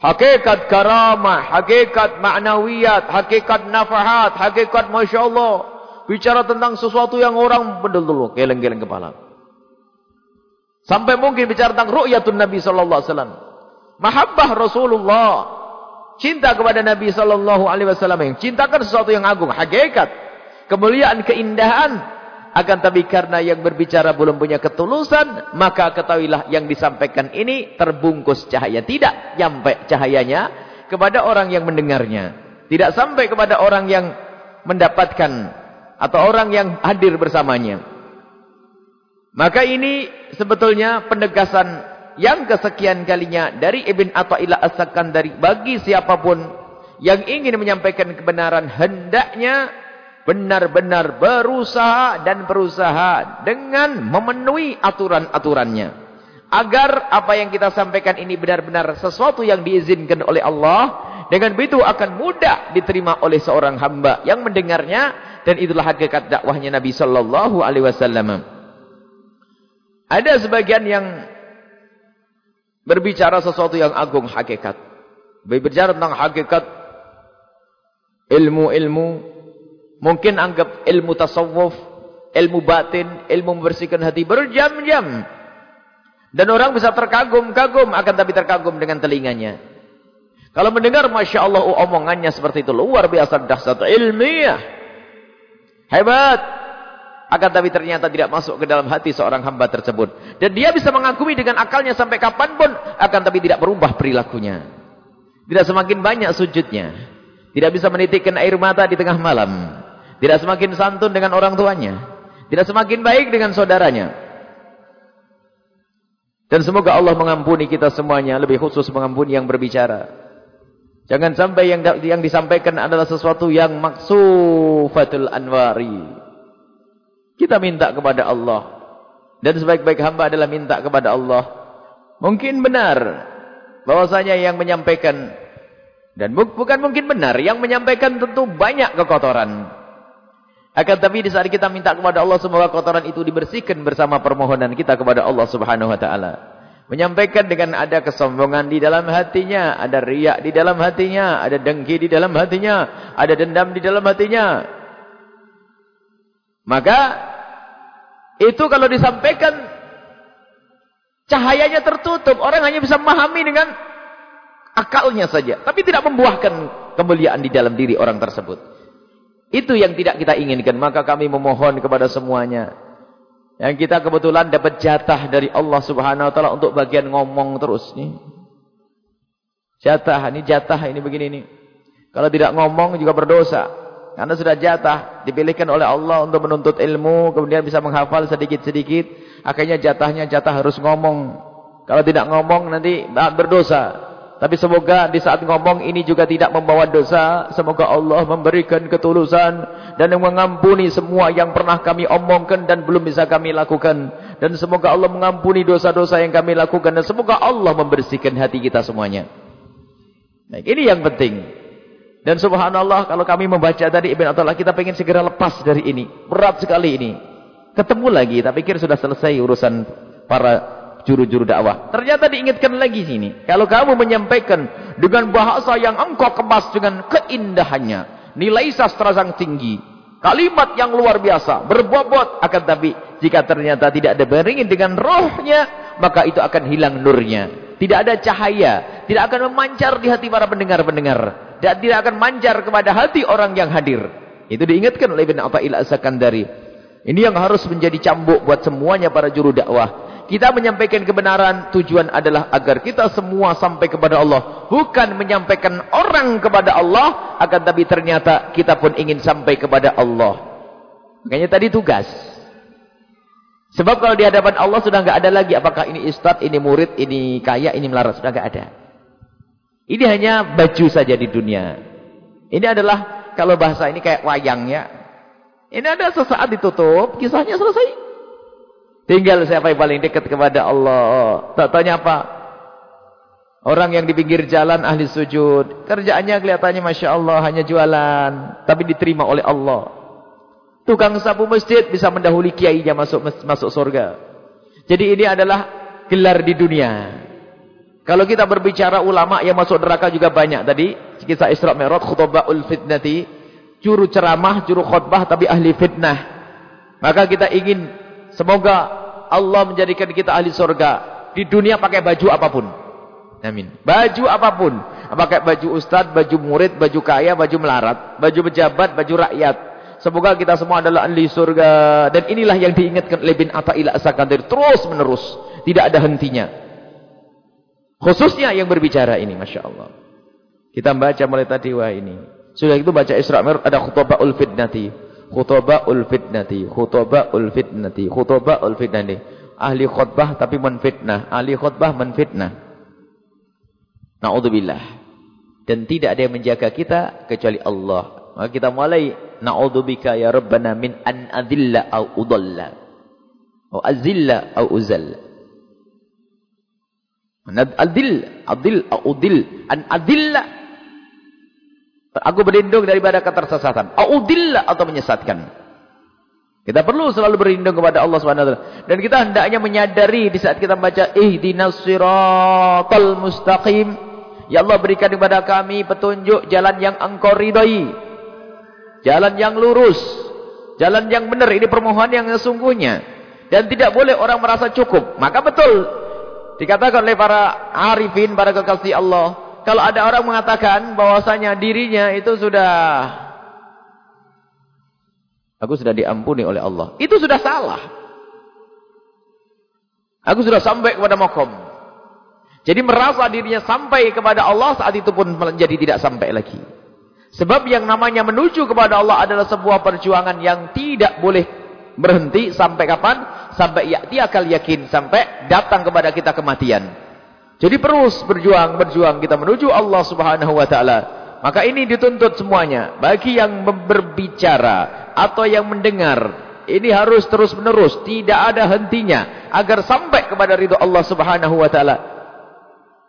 Hakikat karamah, hakikat ma'nawiyat, hakikat nafahat, hakikat Masya Allah. Bicara tentang sesuatu yang orang betul-betul geleng-geleng kepala. Sampai mungkin bicara tentang ru'yatun Nabi Sallallahu Alaihi Wasallam. Mahabbah Rasulullah. Cinta kepada Nabi Sallallahu Alaihi Wasallam. Yang cintakan sesuatu yang agung. Hakikat. Kemuliaan, keindahan. Akan tapi karena yang berbicara belum punya ketulusan, maka ketahuilah yang disampaikan ini terbungkus cahaya. Tidak sampai cahayanya kepada orang yang mendengarnya. Tidak sampai kepada orang yang mendapatkan atau orang yang hadir bersamanya. Maka ini sebetulnya penegasan yang kesekian kalinya dari Ibn Atta'illah As-Sakandari bagi siapa pun yang ingin menyampaikan kebenaran hendaknya benar-benar berusaha dan berusaha dengan memenuhi aturan-aturannya. Agar apa yang kita sampaikan ini benar-benar sesuatu yang diizinkan oleh Allah. Dengan begitu akan mudah diterima oleh seorang hamba yang mendengarnya. Dan itulah hakikat dakwahnya Nabi Sallallahu Alaihi Wasallam. Ada sebagian yang berbicara sesuatu yang agung hakikat. Berbicara tentang hakikat ilmu-ilmu Mungkin anggap ilmu tasawuf, ilmu batin, ilmu membersihkan hati berjam-jam. Dan orang bisa terkagum-kagum akan tapi terkagum dengan telinganya. Kalau mendengar Masya Allah omongannya seperti itu. Luar biasa dahsyat ilmiah. Hebat. Akan tapi ternyata tidak masuk ke dalam hati seorang hamba tersebut. Dan dia bisa mengakui dengan akalnya sampai kapan pun. Akan tapi tidak berubah perilakunya. Tidak semakin banyak sujudnya. Tidak bisa menitikkan air mata di tengah malam. Tidak semakin santun dengan orang tuanya. Tidak semakin baik dengan saudaranya. Dan semoga Allah mengampuni kita semuanya. Lebih khusus mengampuni yang berbicara. Jangan sampai yang yang disampaikan adalah sesuatu yang maksufatul anwari. Kita minta kepada Allah. Dan sebaik-baik hamba adalah minta kepada Allah. Mungkin benar. bahwasanya yang menyampaikan. Dan bukan mungkin benar. Yang menyampaikan tentu banyak kekotoran. Akan tapi di saat kita minta kepada Allah semoga kotoran itu dibersihkan bersama permohonan kita kepada Allah Subhanahu wa taala. Menyampaikan dengan ada kesombongan di dalam hatinya, ada riak di dalam hatinya, ada dengki di dalam hatinya, ada dendam di dalam hatinya. Maka itu kalau disampaikan cahayanya tertutup, orang hanya bisa memahami dengan akalnya saja, tapi tidak membuahkan kemuliaan di dalam diri orang tersebut. Itu yang tidak kita inginkan. Maka kami memohon kepada semuanya. Yang kita kebetulan dapat jatah dari Allah subhanahu wa ta'ala untuk bagian ngomong terus. nih. Jatah, ini jatah, ini begini nih. Kalau tidak ngomong juga berdosa. Karena sudah jatah, dipilihkan oleh Allah untuk menuntut ilmu, kemudian bisa menghafal sedikit-sedikit. Akhirnya jatahnya jatah harus ngomong. Kalau tidak ngomong nanti berdosa. Tapi semoga di saat ngomong ini juga tidak membawa dosa. Semoga Allah memberikan ketulusan dan mengampuni semua yang pernah kami omongkan dan belum bisa kami lakukan. Dan semoga Allah mengampuni dosa-dosa yang kami lakukan dan semoga Allah membersihkan hati kita semuanya. Baik, ini yang penting. Dan subhanallah kalau kami membaca tadi Ibn Atullah kita ingin segera lepas dari ini. Berat sekali ini. Ketemu lagi, tak pikir sudah selesai urusan para juru-juru dakwah. Ternyata diingatkan lagi sini. Kalau kamu menyampaikan dengan bahasa yang engkau kemas dengan keindahannya. Nilai sastra yang tinggi. Kalimat yang luar biasa. Berbobot. Akan tapi jika ternyata tidak ada beringin dengan rohnya. Maka itu akan hilang nurnya. Tidak ada cahaya. Tidak akan memancar di hati para pendengar-pendengar. Dan tidak akan mancar kepada hati orang yang hadir. Itu diingatkan oleh Ibn Atta'il As-Sakandari. Ini yang harus menjadi cambuk buat semuanya para juru dakwah. Kita menyampaikan kebenaran tujuan adalah agar kita semua sampai kepada Allah. Bukan menyampaikan orang kepada Allah. Akan tapi ternyata kita pun ingin sampai kepada Allah. Makanya tadi tugas. Sebab kalau di hadapan Allah sudah enggak ada lagi. Apakah ini ustaz, ini murid, ini kaya, ini melarat. Sudah enggak ada. Ini hanya baju saja di dunia. Ini adalah kalau bahasa ini kayak wayang ya. Ini ada sesaat ditutup, kisahnya selesai. Tinggal siapa yang paling dekat kepada Allah. Tak tanya apa? Orang yang di pinggir jalan ahli sujud. Kerjaannya kelihatannya Masya Allah hanya jualan. Tapi diterima oleh Allah. Tukang sapu masjid bisa mendahului kiainya masuk masuk surga. Jadi ini adalah gelar di dunia. Kalau kita berbicara ulama yang masuk neraka juga banyak. Tadi kisah Isra Mi'raj khutbahul fitnati. Juru ceramah, juru khutbah tapi ahli fitnah. Maka kita ingin semoga Allah menjadikan kita ahli surga. Di dunia pakai baju apa pun. Amin. Baju apa pun. Pakai baju ustaz, baju murid, baju kaya, baju melarat. Baju pejabat, baju rakyat. Semoga kita semua adalah ahli surga. Dan inilah yang diingatkan oleh bin Atta'ila As-Sakandari. Terus menerus. Tidak ada hentinya. Khususnya yang berbicara ini. Masya Allah. Kita baca mulai tadi wah ini. Sudah itu baca Isra' Mir ada khutbahul fitnati khutbahul fitnati khutbahul fitnati khutbahul fitnati ahli khutbah tapi menfitnah ahli khutbah menfitnah naudzubillah dan tidak ada yang menjaga kita kecuali Allah maka kita mulai naudzubillah ya rabbana min an adilla au udalla au azilla au uzalla adil adil au udil an adilla Aku berlindung daripada ketersesatan. Audillah atau menyesatkan. Kita perlu selalu berlindung kepada Allah Subhanahu Dan kita hendaknya menyadari di saat kita membaca ihdinas siratal mustaqim. Ya Allah berikan kepada kami petunjuk jalan yang Engkau ridai. Jalan yang lurus. Jalan yang benar ini permohonan yang sesungguhnya. Dan tidak boleh orang merasa cukup. Maka betul dikatakan oleh para arifin, para kekasih Allah kalau ada orang mengatakan bahwasanya dirinya itu sudah aku sudah diampuni oleh Allah. Itu sudah salah. Aku sudah sampai kepada makom. Jadi merasa dirinya sampai kepada Allah saat itu pun menjadi tidak sampai lagi. Sebab yang namanya menuju kepada Allah adalah sebuah perjuangan yang tidak boleh berhenti sampai kapan? Sampai yakti akal yakin. Sampai datang kepada kita kematian. Jadi terus berjuang, berjuang kita menuju Allah Subhanahu wa taala. Maka ini dituntut semuanya. Bagi yang berbicara atau yang mendengar, ini harus terus-menerus, tidak ada hentinya agar sampai kepada ridho Allah Subhanahu wa taala.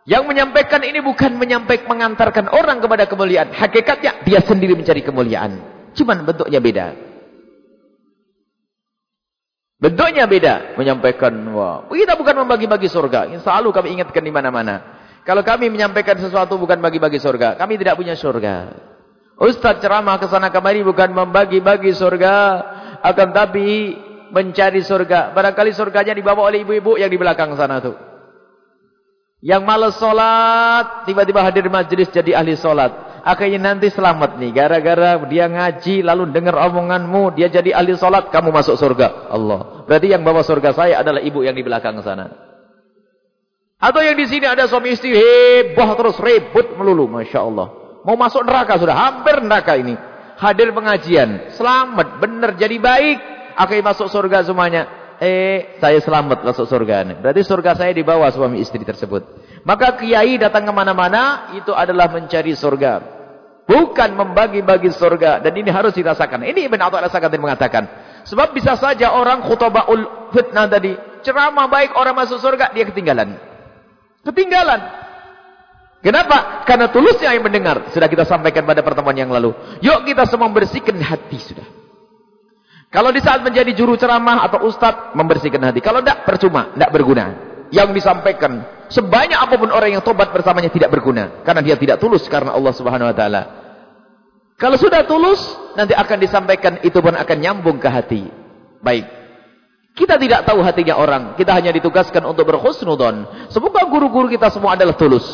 Yang menyampaikan ini bukan menyampaikan mengantarkan orang kepada kemuliaan. Hakikatnya dia sendiri mencari kemuliaan. Cuman bentuknya beda. Bentuknya beda menyampaikan wah. Kita bukan membagi-bagi surga. Ini selalu kami ingatkan di mana-mana. Kalau kami menyampaikan sesuatu bukan bagi-bagi surga, kami tidak punya surga. Ustaz ceramah ke sana kemari bukan membagi-bagi surga, akan tapi mencari surga. Barangkali surganya dibawa oleh ibu-ibu yang di belakang sana tuh. Yang malas sholat, tiba-tiba hadir majlis jadi ahli sholat akhirnya nanti selamat nih. Gara-gara dia ngaji lalu dengar omonganmu dia jadi ahli salat kamu masuk surga. Allah. Berarti yang bawa surga saya adalah ibu yang di belakang sana. Atau yang di sini ada suami istri heboh terus ribut melulu. Masya Allah. Mau masuk neraka sudah hampir neraka ini. Hadir pengajian. Selamat benar jadi baik. Akhirnya masuk surga semuanya. Eh saya selamat masuk surga. Berarti surga saya dibawa suami istri tersebut. Maka kiai datang ke mana-mana itu adalah mencari surga. Bukan membagi-bagi surga. Dan ini harus dirasakan. Ini Ibn Atta dan mengatakan. Sebab bisa saja orang khutbahul fitnah tadi. Ceramah baik orang masuk surga. Dia ketinggalan. Ketinggalan. Kenapa? Karena tulusnya yang mendengar. Sudah kita sampaikan pada pertemuan yang lalu. Yuk kita semua membersihkan hati sudah. Kalau di saat menjadi juru ceramah atau ustaz, membersihkan hati. Kalau tidak, percuma. Tidak berguna. Yang disampaikan. Sebanyak apa pun orang yang tobat bersamanya tidak berguna. Karena dia tidak tulus karena Allah subhanahu wa ta'ala. Kalau sudah tulus, nanti akan disampaikan. Itu pun akan nyambung ke hati. Baik. Kita tidak tahu hatinya orang. Kita hanya ditugaskan untuk berkhusnudon. Semoga guru-guru kita semua adalah tulus.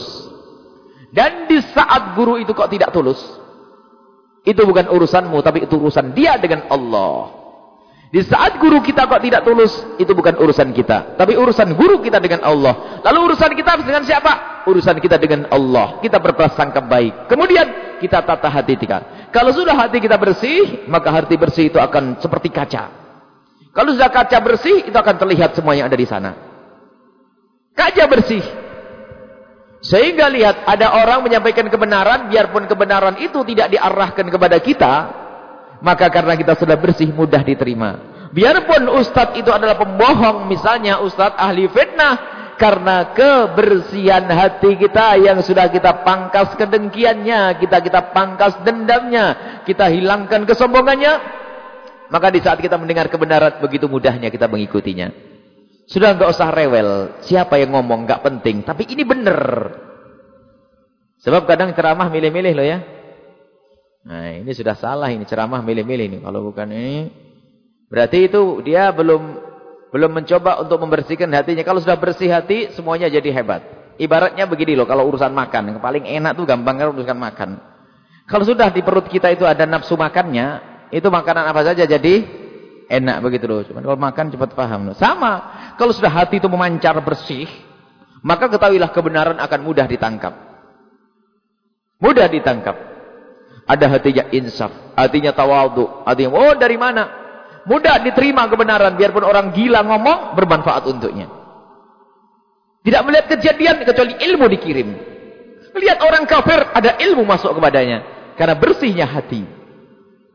Dan di saat guru itu kok tidak tulus. Itu bukan urusanmu, tapi itu urusan dia dengan Allah. Di saat guru kita kok tidak tulus, itu bukan urusan kita. Tapi urusan guru kita dengan Allah. Lalu urusan kita dengan siapa? Urusan kita dengan Allah. Kita berprasangka baik. Kemudian kita tata hati kita. Kalau sudah hati kita bersih, maka hati bersih itu akan seperti kaca. Kalau sudah kaca bersih, itu akan terlihat semua yang ada di sana. Kaca bersih. Sehingga lihat, ada orang menyampaikan kebenaran, biarpun kebenaran itu tidak diarahkan kepada kita, maka karena kita sudah bersih mudah diterima. Biarpun ustadz itu adalah pembohong, misalnya ustadz ahli fitnah, karena kebersihan hati kita yang sudah kita pangkas kedengkiannya, kita kita pangkas dendamnya, kita hilangkan kesombongannya, maka di saat kita mendengar kebenaran begitu mudahnya kita mengikutinya. Sudah enggak usah rewel, siapa yang ngomong enggak penting, tapi ini benar. Sebab kadang ceramah milih-milih loh ya. Nah, ini sudah salah ini ceramah milih-milih ini. Kalau bukan ini berarti itu dia belum belum mencoba untuk membersihkan hatinya. Kalau sudah bersih hati, semuanya jadi hebat. Ibaratnya begini loh, kalau urusan makan, yang paling enak tuh gampang kan urusan makan. Kalau sudah di perut kita itu ada nafsu makannya, itu makanan apa saja jadi enak begitu loh. Cuma kalau makan cepat paham loh. Sama, kalau sudah hati itu memancar bersih, maka ketahuilah kebenaran akan mudah ditangkap. Mudah ditangkap. Ada hatinya insaf, hatinya tawadu, hatinya oh dari mana? Mudah diterima kebenaran biarpun orang gila ngomong bermanfaat untuknya. Tidak melihat kejadian kecuali ilmu dikirim. Lihat orang kafir ada ilmu masuk kepadanya karena bersihnya hati.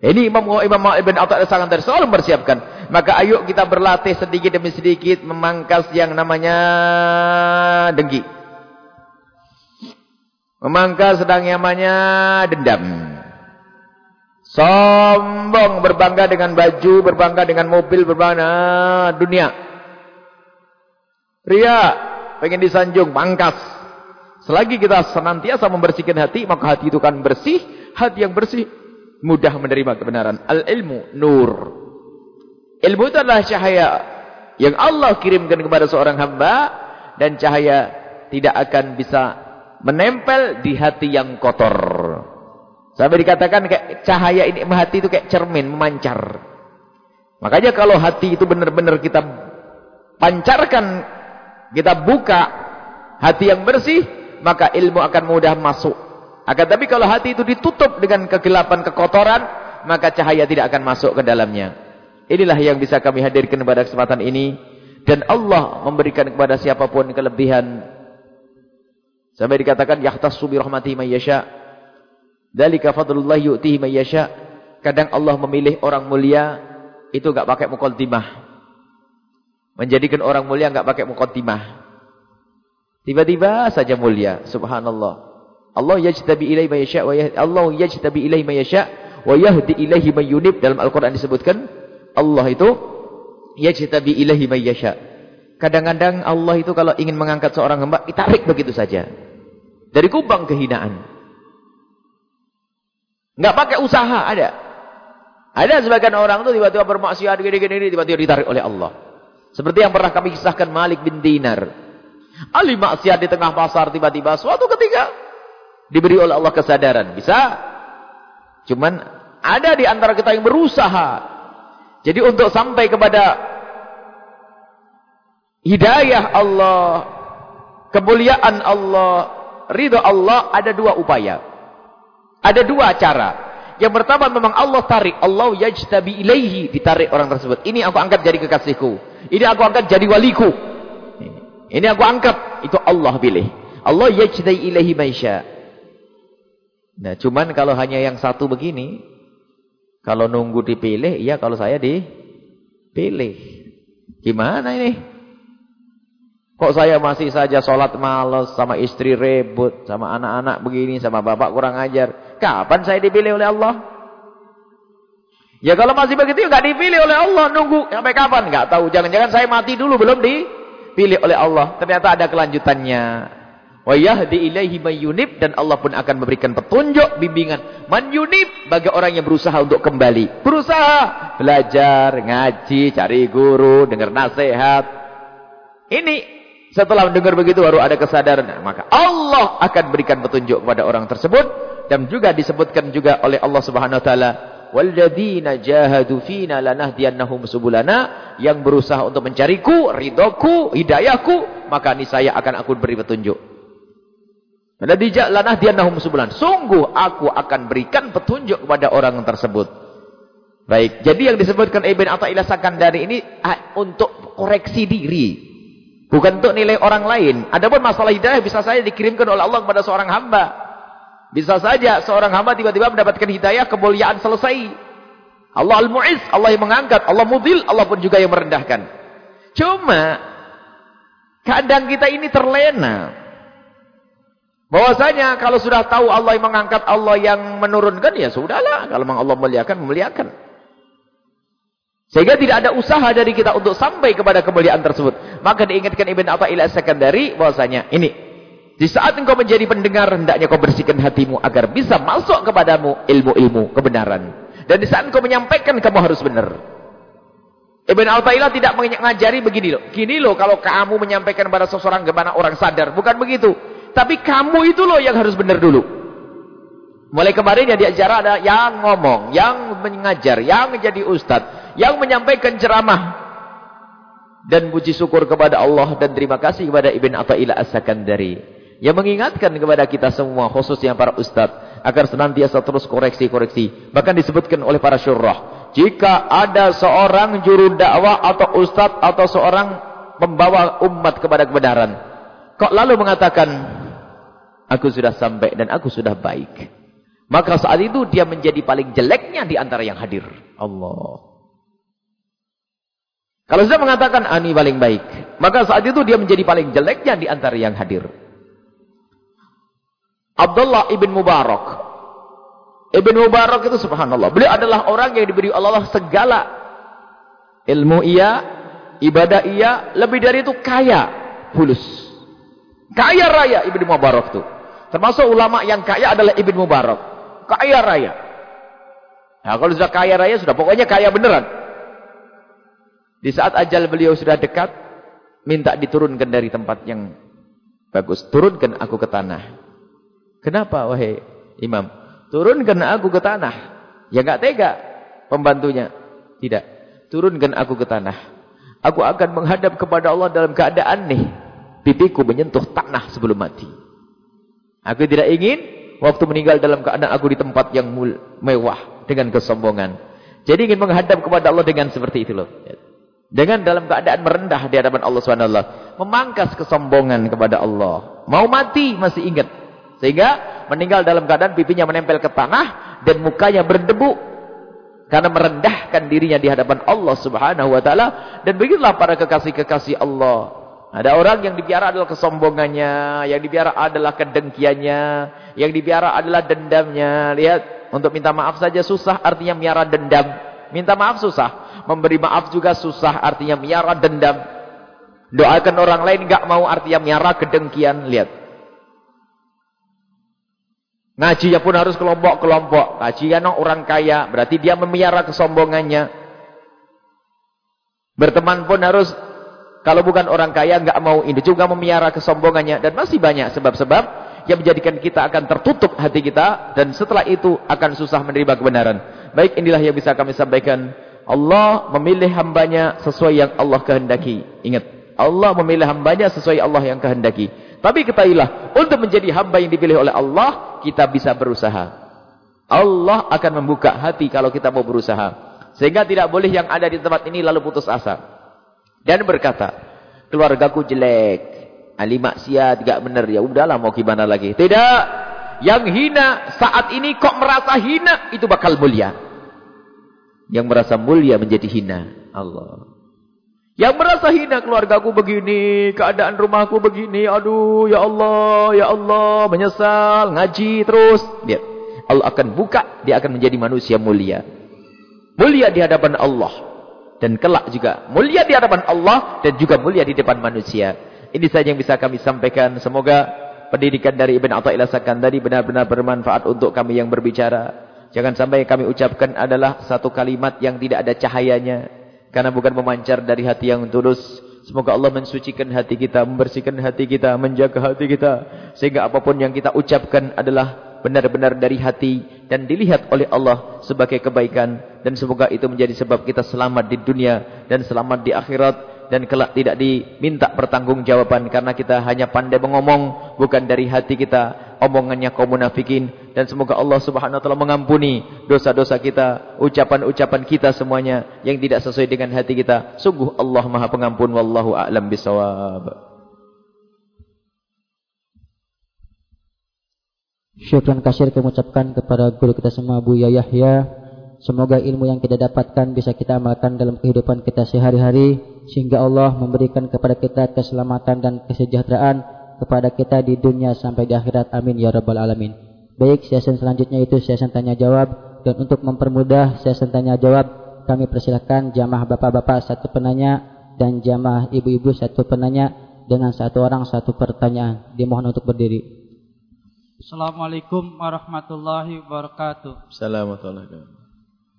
Ini Imam Imam Ibn Atha sangat selalu mempersiapkan. Maka ayo kita berlatih sedikit demi sedikit memangkas yang namanya dengki. Memangkas sedang namanya dendam. Sombong berbangga dengan baju, berbangga dengan mobil, berbangga dunia. Ria, pengen disanjung, mangkas. Selagi kita senantiasa membersihkan hati, maka hati itu akan bersih. Hati yang bersih, mudah menerima kebenaran. Al-ilmu, nur. Ilmu itu adalah cahaya yang Allah kirimkan kepada seorang hamba. Dan cahaya tidak akan bisa menempel di hati yang kotor. Sampai dikatakan kayak cahaya ini hati itu kayak cermin memancar. Makanya kalau hati itu benar-benar kita pancarkan, kita buka hati yang bersih, maka ilmu akan mudah masuk. Akan tapi kalau hati itu ditutup dengan kegelapan, kekotoran, maka cahaya tidak akan masuk ke dalamnya. Inilah yang bisa kami hadirkan pada kesempatan ini. Dan Allah memberikan kepada siapa pun kelebihan. Sampai dikatakan, Yahtassu bi rahmati mayyasha' Dalika fadlullah yu'tihi may yasha. Kadang Allah memilih orang mulia itu enggak pakai muqaddimah. Menjadikan orang mulia enggak pakai muqaddimah. Tiba-tiba saja mulia, subhanallah. Allah yajtabi ilaihi may yasha wa Allah yajtabi ilaihi may yasha wa yahdi ilaihi may yunib dalam Al-Qur'an disebutkan Allah itu yajtabi ilaihi may yasha. Kadang-kadang Allah itu kalau ingin mengangkat seorang hamba ditarik begitu saja. Dari kubang kehinaan. Enggak pakai usaha, ada. Ada sebagian orang itu tiba-tiba bermaksiat gini-gini tiba-tiba ditarik oleh Allah. Seperti yang pernah kami kisahkan Malik bin Dinar. Ali maksiat di tengah pasar tiba-tiba suatu ketika diberi oleh Allah kesadaran. Bisa. Cuman ada di antara kita yang berusaha. Jadi untuk sampai kepada hidayah Allah, kemuliaan Allah, ridho Allah ada dua upaya. Ada dua cara. Yang pertama memang Allah tarik. Allah yajtabi ilaihi. Ditarik orang tersebut. Ini aku angkat jadi kekasihku. Ini aku angkat jadi waliku. Ini aku angkat. Itu Allah pilih. Allah yajtabi ilaihi maisha. Nah cuman kalau hanya yang satu begini. Kalau nunggu dipilih. Iya kalau saya dipilih. Gimana ini? Kok saya masih saja sholat malas, sama istri rebut, sama anak-anak begini, sama bapak kurang ajar. Kapan saya dipilih oleh Allah? Ya kalau masih begitu nggak dipilih oleh Allah, nunggu sampai kapan? Nggak tahu. Jangan-jangan saya mati dulu belum dipilih oleh Allah. Ternyata ada kelanjutannya. Wa yahdi ilaihi yunib dan Allah pun akan memberikan petunjuk, bimbingan. Man yunib bagi orang yang berusaha untuk kembali. Berusaha belajar, ngaji, cari guru, dengar nasihat. Ini setelah mendengar begitu baru ada kesadaran. Maka Allah akan berikan petunjuk kepada orang tersebut. Dan juga disebutkan juga oleh Allah subhanahu wa ta'ala. Walladzina jahadu fina lanahdiyannahum subulana. Yang berusaha untuk mencariku, ridoku, hidayahku. Maka ini saya akan aku beri petunjuk. Lanahdiyannahum subulana. Sungguh aku akan berikan petunjuk kepada orang tersebut. Baik, jadi yang disebutkan Ibn Atta'illah Sakandari ini untuk koreksi diri. Bukan untuk nilai orang lain. Adapun masalah hidayah bisa saja dikirimkan oleh Allah kepada seorang hamba. Bisa saja seorang hamba tiba-tiba mendapatkan hidayah, kemuliaan selesai. Allah Al-Mu'iz, Allah yang mengangkat. Allah Mudil, Allah pun juga yang merendahkan. Cuma, kadang kita ini terlena. Bahwasanya kalau sudah tahu Allah yang mengangkat, Allah yang menurunkan, ya sudahlah. Kalau memang Allah memuliakan, memuliakan. Sehingga tidak ada usaha dari kita untuk sampai kepada kemuliaan tersebut. Maka diingatkan Ibn Atta'illah Sekandari bahwasanya ini. Di saat engkau menjadi pendengar, hendaknya kau bersihkan hatimu agar bisa masuk kepadamu ilmu-ilmu kebenaran. Dan di saat engkau menyampaikan, kamu harus benar. Ibn Atta'illah tidak mengajari begini loh. Gini loh kalau kamu menyampaikan kepada seseorang gimana orang sadar. Bukan begitu. Tapi kamu itu loh yang harus benar dulu. Mulai kemarin yang diajar ada yang ngomong, yang mengajar, yang menjadi ustadz, yang menyampaikan ceramah. Dan puji syukur kepada Allah dan terima kasih kepada Ibn Atta'illah As-Sakandari. Yang mengingatkan kepada kita semua, khususnya para ustadz, agar senantiasa terus koreksi-koreksi. Bahkan disebutkan oleh para syurrah. Jika ada seorang juru dakwah atau ustadz atau seorang pembawa umat kepada kebenaran. Kok lalu mengatakan, aku sudah sampai dan aku sudah baik. Maka saat itu dia menjadi paling jeleknya di antara yang hadir. Allah. Kalau saya mengatakan ini paling baik, maka saat itu dia menjadi paling jeleknya di antara yang hadir. Abdullah ibn Mubarak. Ibn Mubarak itu subhanallah. Beliau adalah orang yang diberi Allah segala ilmu ia, ibadah ia, lebih dari itu kaya, fulus. Kaya raya Ibn Mubarak itu. Termasuk ulama yang kaya adalah Ibn Mubarak. Kaya raya. Nah, kalau sudah kaya raya, sudah pokoknya kaya beneran. Di saat ajal beliau sudah dekat, minta diturunkan dari tempat yang bagus. Turunkan aku ke tanah. Kenapa, wahai imam? Turunkan aku ke tanah. Ya enggak tega pembantunya. Tidak. Turunkan aku ke tanah. Aku akan menghadap kepada Allah dalam keadaan nih. Pipiku menyentuh tanah sebelum mati. Aku tidak ingin Waktu meninggal dalam keadaan aku di tempat yang mewah dengan kesombongan. Jadi ingin menghadap kepada Allah dengan seperti itu loh. Dengan dalam keadaan merendah di hadapan Allah SWT. Memangkas kesombongan kepada Allah. Mau mati masih ingat. Sehingga meninggal dalam keadaan pipinya menempel ke tanah dan mukanya berdebu karena merendahkan dirinya di hadapan Allah Subhanahu wa taala dan begitulah para kekasih-kekasih Allah ada orang yang dipiara adalah kesombongannya, yang dipiara adalah kedengkiannya, yang dipiara adalah dendamnya. Lihat, untuk minta maaf saja susah artinya miara dendam. Minta maaf susah, memberi maaf juga susah artinya miara dendam. Doakan orang lain enggak mau artinya miara kedengkian. Lihat. Ngajinya pun harus kelompok-kelompok. Kajian orang kaya, berarti dia memiara kesombongannya. Berteman pun harus kalau bukan orang kaya nggak mau ini juga memiara kesombongannya dan masih banyak sebab-sebab yang menjadikan kita akan tertutup hati kita dan setelah itu akan susah menerima kebenaran. Baik inilah yang bisa kami sampaikan. Allah memilih hambanya sesuai yang Allah kehendaki. Ingat, Allah memilih hambanya sesuai Allah yang kehendaki. Tapi ketahuilah, untuk menjadi hamba yang dipilih oleh Allah, kita bisa berusaha. Allah akan membuka hati kalau kita mau berusaha. Sehingga tidak boleh yang ada di tempat ini lalu putus asa. Dan berkata, keluargaku jelek, ahli maksiat, tidak benar. Ya udahlah mau gimana lagi. Tidak. Yang hina saat ini kok merasa hina, itu bakal mulia. Yang merasa mulia menjadi hina. Allah. Yang merasa hina keluargaku begini, keadaan rumahku begini, aduh ya Allah, ya Allah, menyesal, ngaji terus. Dia, Allah akan buka, dia akan menjadi manusia mulia. Mulia di hadapan Allah. Dan kelak juga mulia di hadapan Allah dan juga mulia di depan manusia. Ini saja yang bisa kami sampaikan. Semoga pendidikan dari Ibn Atta'illah Sakandari benar-benar bermanfaat untuk kami yang berbicara. Jangan sampai kami ucapkan adalah satu kalimat yang tidak ada cahayanya. Karena bukan memancar dari hati yang tulus. Semoga Allah mensucikan hati kita, membersihkan hati kita, menjaga hati kita. Sehingga apa pun yang kita ucapkan adalah benar-benar dari hati. Dan dilihat oleh Allah sebagai kebaikan. Dan semoga itu menjadi sebab kita selamat di dunia dan selamat di akhirat dan kelak tidak diminta pertanggungjawaban karena kita hanya pandai mengomong bukan dari hati kita omongannya kaum munafikin dan semoga Allah Subhanahu wa taala mengampuni dosa-dosa kita ucapan-ucapan kita semuanya yang tidak sesuai dengan hati kita sungguh Allah Maha Pengampun wallahu a'lam bisawab Syukran kasir kami ucapkan kepada guru kita semua Bu Yahya Semoga ilmu yang kita dapatkan bisa kita amalkan dalam kehidupan kita sehari-hari sehingga Allah memberikan kepada kita keselamatan dan kesejahteraan kepada kita di dunia sampai di akhirat. Amin ya rabbal alamin. Baik, sesi selanjutnya itu sesi tanya jawab dan untuk mempermudah sesi tanya jawab kami persilahkan jamaah bapak-bapak satu penanya dan jamaah ibu-ibu satu penanya dengan satu orang satu pertanyaan. Dimohon untuk berdiri. Assalamualaikum warahmatullahi wabarakatuh. Assalamualaikum.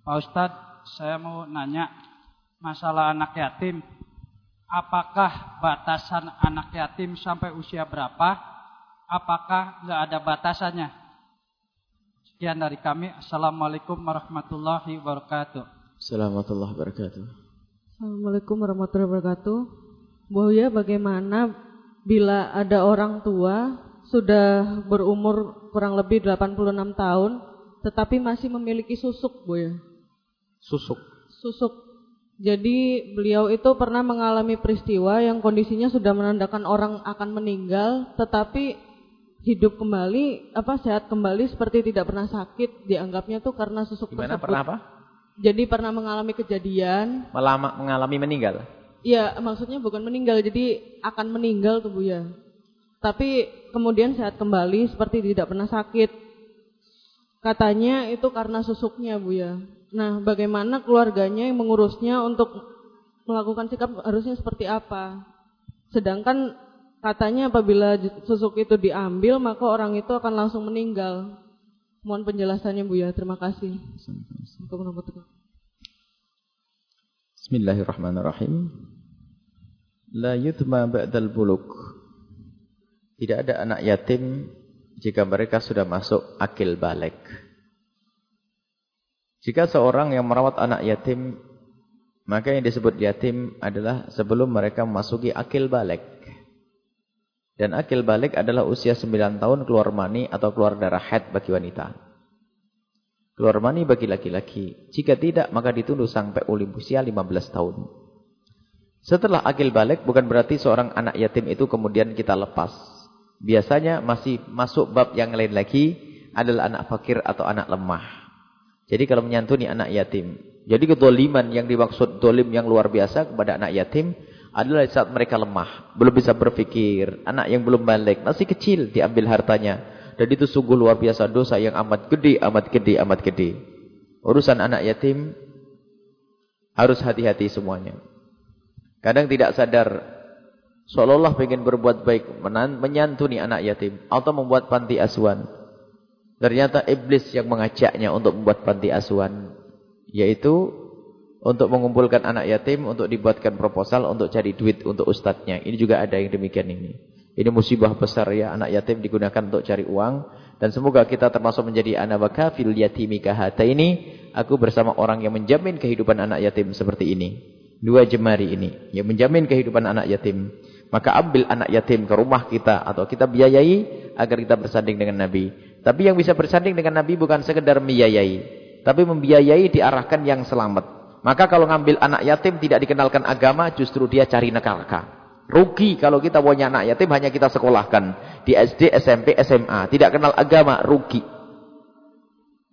Pak Ustadz, saya mau nanya masalah anak yatim. Apakah batasan anak yatim sampai usia berapa? Apakah nggak ada batasannya? Sekian dari kami. Assalamualaikum warahmatullahi wabarakatuh. Assalamualaikum warahmatullahi wabarakatuh. Assalamualaikum warahmatullahi wabarakatuh. Bu ya, bagaimana bila ada orang tua sudah berumur kurang lebih 86 tahun tetapi masih memiliki susuk, Bu ya? Susuk. Susuk. Jadi beliau itu pernah mengalami peristiwa yang kondisinya sudah menandakan orang akan meninggal, tetapi hidup kembali, apa sehat kembali seperti tidak pernah sakit, dianggapnya tuh karena susuk Gimana, tersebut. pernah apa? Jadi pernah mengalami kejadian. Melama, mengalami meninggal? Iya, maksudnya bukan meninggal, jadi akan meninggal tuh Bu ya. Tapi kemudian sehat kembali seperti tidak pernah sakit. Katanya itu karena susuknya Bu ya. Nah, bagaimana keluarganya yang mengurusnya untuk melakukan sikap harusnya seperti apa? Sedangkan katanya apabila susuk itu diambil maka orang itu akan langsung meninggal. Mohon penjelasannya Bu ya. Terima kasih. Bismillahirrahmanirrahim. La yutma ba'dal buluk. Tidak ada anak yatim jika mereka sudah masuk akil balik. Jika seorang yang merawat anak yatim, maka yang disebut yatim adalah sebelum mereka memasuki akil balik. Dan akil balik adalah usia 9 tahun keluar mani atau keluar darah haid bagi wanita. Keluar mani bagi laki-laki. Jika tidak, maka ditunggu sampai usia 15 tahun. Setelah akil balik, bukan berarti seorang anak yatim itu kemudian kita lepas. Biasanya masih masuk bab yang lain lagi adalah anak fakir atau anak lemah. Jadi kalau menyantuni anak yatim. Jadi kedoliman yang dimaksud dolim yang luar biasa kepada anak yatim adalah saat mereka lemah. Belum bisa berpikir. Anak yang belum balik. Masih kecil diambil hartanya. Dan itu sungguh luar biasa dosa yang amat gede, amat gede, amat gede. Urusan anak yatim harus hati-hati semuanya. Kadang tidak sadar. Seolah-olah ingin berbuat baik. Menyantuni anak yatim. Atau membuat panti asuhan. Ternyata iblis yang mengajaknya untuk membuat panti asuhan. Yaitu untuk mengumpulkan anak yatim, untuk dibuatkan proposal, untuk cari duit untuk ustadznya. Ini juga ada yang demikian ini. Ini musibah besar ya, anak yatim digunakan untuk cari uang. Dan semoga kita termasuk menjadi anak wakafil yatimi kahata ini. Aku bersama orang yang menjamin kehidupan anak yatim seperti ini. Dua jemari ini. Yang menjamin kehidupan anak yatim. Maka ambil anak yatim ke rumah kita atau kita biayai agar kita bersanding dengan Nabi. Tapi yang bisa bersanding dengan Nabi bukan sekedar membiayai, tapi membiayai diarahkan yang selamat. Maka kalau ngambil anak yatim tidak dikenalkan agama, justru dia cari nekalka. Rugi kalau kita punya anak yatim hanya kita sekolahkan di SD, SMP, SMA, tidak kenal agama, rugi.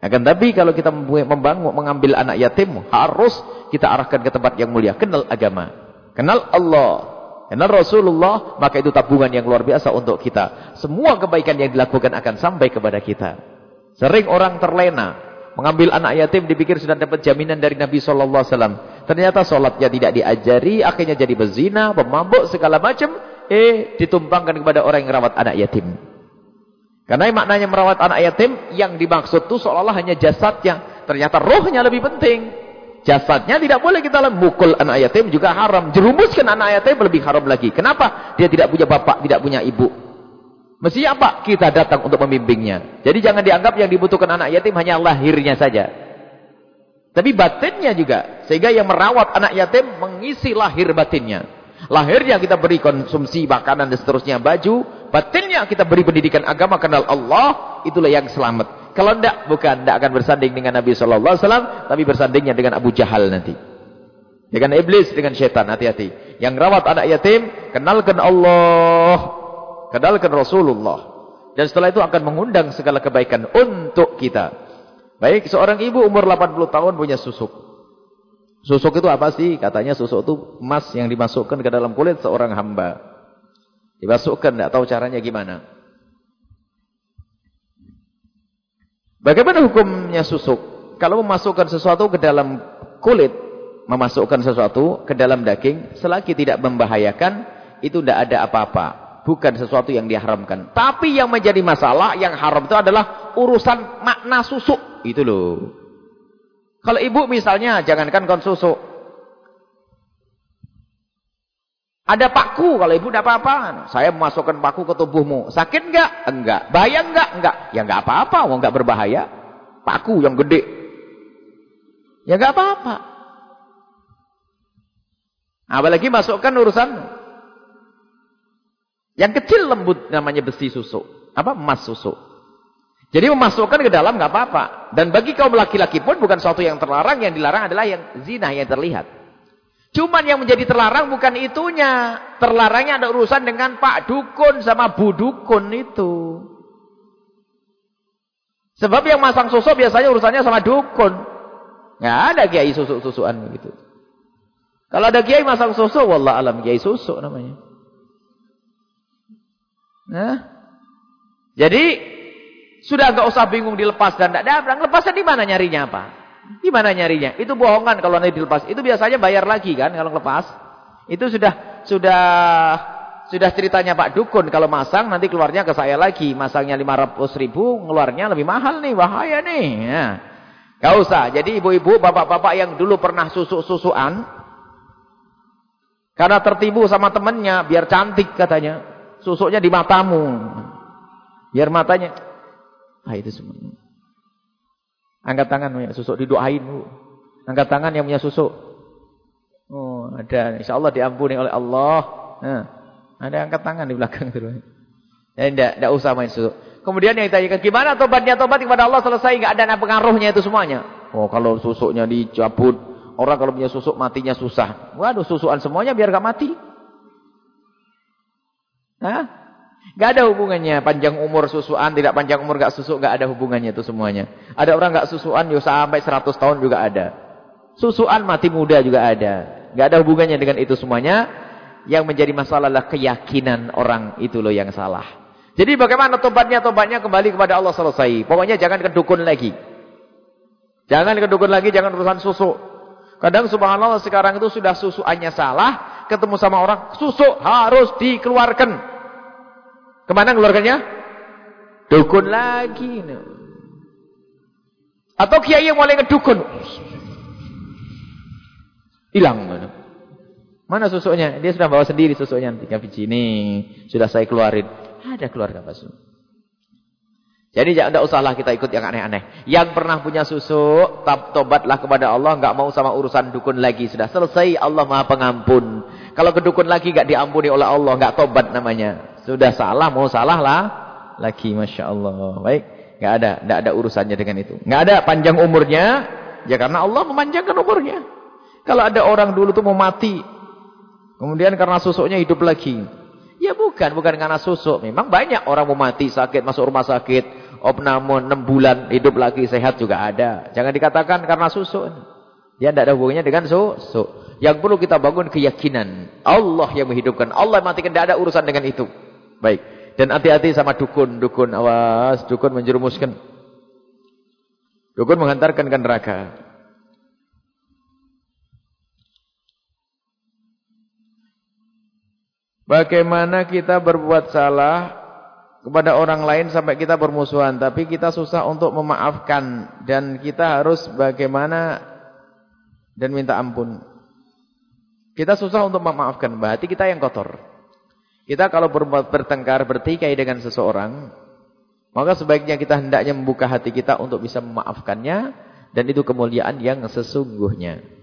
Akan tapi kalau kita membangun mengambil anak yatim harus kita arahkan ke tempat yang mulia, kenal agama, kenal Allah, kenal Rasulullah, maka itu tabungan yang luar biasa untuk kita. Semua kebaikan yang dilakukan akan sampai kepada kita. Sering orang terlena mengambil anak yatim dipikir sudah dapat jaminan dari Nabi sallallahu alaihi wasallam. Ternyata sholatnya tidak diajari, akhirnya jadi berzina, pemabuk segala macam, eh ditumpangkan kepada orang yang merawat anak yatim. Karena maknanya merawat anak yatim yang dimaksud itu seolah-olah hanya jasadnya. Ternyata rohnya lebih penting. Jasadnya tidak boleh kita mukul anak yatim juga haram. Jerumuskan anak yatim lebih haram lagi. Kenapa? Dia tidak punya bapak, tidak punya ibu. Mesti apa? Kita datang untuk membimbingnya. Jadi jangan dianggap yang dibutuhkan anak yatim hanya lahirnya saja. Tapi batinnya juga. Sehingga yang merawat anak yatim mengisi lahir batinnya. Lahirnya kita beri konsumsi makanan dan seterusnya baju. Batinnya kita beri pendidikan agama kenal Allah, itulah yang selamat. Kalau tidak, bukan tidak akan bersanding dengan Nabi wasallam, tapi bersandingnya dengan Abu Jahal nanti. Dengan iblis, dengan syaitan, hati-hati. Yang rawat anak yatim, kenalkan Allah, kenalkan Rasulullah. Dan setelah itu akan mengundang segala kebaikan untuk kita. Baik, seorang ibu umur 80 tahun punya susuk. Susuk itu apa sih? Katanya susuk itu emas yang dimasukkan ke dalam kulit seorang hamba. Dimasukkan, tidak tahu caranya gimana. Bagaimana hukumnya susuk? Kalau memasukkan sesuatu ke dalam kulit, memasukkan sesuatu ke dalam daging, selagi tidak membahayakan, itu tidak ada apa-apa. Bukan sesuatu yang diharamkan. Tapi yang menjadi masalah, yang haram itu adalah urusan makna susuk. Itu loh. Kalau ibu misalnya, jangankan kon susuk. Ada paku, kalau ibu tidak apa-apa. Saya memasukkan paku ke tubuhmu. Sakit enggak? Enggak. Bahaya enggak? Enggak. Ya enggak apa-apa, enggak berbahaya. Paku yang gede. Ya enggak apa-apa. Apalagi masukkan urusan yang kecil lembut namanya besi susuk. Apa? Emas susuk. Jadi memasukkan ke dalam enggak apa-apa. Dan bagi kaum laki-laki pun bukan sesuatu yang terlarang. Yang dilarang adalah yang zina yang terlihat. Cuman yang menjadi terlarang bukan itunya. Terlarangnya ada urusan dengan Pak Dukun sama Bu Dukun itu. Sebab yang masang susuk biasanya urusannya sama dukun. Nggak ada kiai susuk-susukan begitu. Kalau ada kiai masang susuk, wallah alam kiai susuk namanya. Nah, jadi sudah nggak usah bingung dilepas dan tidak ada. Lepasnya di mana nyarinya apa? Gimana nyarinya? Itu bohongan kalau nanti dilepas. Itu biasanya bayar lagi kan kalau lepas. Itu sudah sudah sudah ceritanya Pak Dukun kalau masang nanti keluarnya ke saya lagi. Masangnya 500 ribu, ngeluarnya lebih mahal nih, bahaya nih. Ya. Gak usah. Jadi ibu-ibu, bapak-bapak yang dulu pernah susuk-susuan. Karena tertibu sama temennya, biar cantik katanya. Susuknya di matamu. Biar matanya. Ah itu semuanya. Angkat tangan punya susuk didoain Bu. Angkat tangan yang punya susuk. Oh, ada. Insya Allah diampuni oleh Allah. Nah, ada angkat tangan di belakang itu. Ya, tidak, tidak usah main susuk. Kemudian yang ditanyakan, gimana tobatnya? Tobat kepada Allah selesai, nggak ada pengaruhnya itu semuanya. Oh, kalau susuknya dicabut, orang kalau punya susuk matinya susah. Waduh, susukan semuanya biar gak mati. Hah? Gak ada hubungannya panjang umur susuan, tidak panjang umur gak susuk, gak ada hubungannya itu semuanya. Ada orang gak susuan ya sampai 100 tahun juga ada. Susuan mati muda juga ada. Gak ada hubungannya dengan itu semuanya. Yang menjadi masalah adalah keyakinan orang itu loh yang salah. Jadi bagaimana tobatnya? Tobatnya kembali kepada Allah selesai. Pokoknya jangan kedukun lagi. Jangan kedukun lagi, jangan urusan susuk. Kadang subhanallah sekarang itu sudah susuannya salah, ketemu sama orang, susuk harus dikeluarkan. Ke mana keluarganya? Dukun lagi. Atau kiai yang mulai ngedukun. Hilang. Mana susuknya? Dia sudah bawa sendiri susuknya. Tiga biji ini. Sudah saya keluarin. Ada keluarga basuh. Jadi tidak usahlah kita ikut yang aneh-aneh. Yang pernah punya susuk, tobatlah kepada Allah. Enggak mau sama urusan dukun lagi. Sudah selesai. Allah maha pengampun. Kalau ke dukun lagi gak diampuni oleh Allah, gak tobat namanya. Sudah salah, mau salah lah lagi, Masya Allah. Baik, gak ada, gak ada urusannya dengan itu. Gak ada panjang umurnya, ya karena Allah memanjangkan umurnya. Kalau ada orang dulu tuh mau mati, kemudian karena susuknya hidup lagi. Ya bukan, bukan karena susuk. Memang banyak orang mau mati, sakit, masuk rumah sakit, opname 6 bulan, hidup lagi, sehat juga ada. Jangan dikatakan karena susuk. Dia tidak ada hubungannya dengan susuk. Yang perlu kita bangun keyakinan. Allah yang menghidupkan. Allah yang matikan, tidak ada urusan dengan itu. Baik. Dan hati-hati sama dukun. Dukun, awas. Dukun menjerumuskan. Dukun menghantarkan ke neraka. Bagaimana kita berbuat salah kepada orang lain sampai kita bermusuhan. Tapi kita susah untuk memaafkan. Dan kita harus bagaimana dan minta ampun. Kita susah untuk memaafkan. Berarti kita yang kotor. Kita kalau bertengkar, bertikai dengan seseorang. Maka sebaiknya kita hendaknya membuka hati kita untuk bisa memaafkannya. Dan itu kemuliaan yang sesungguhnya.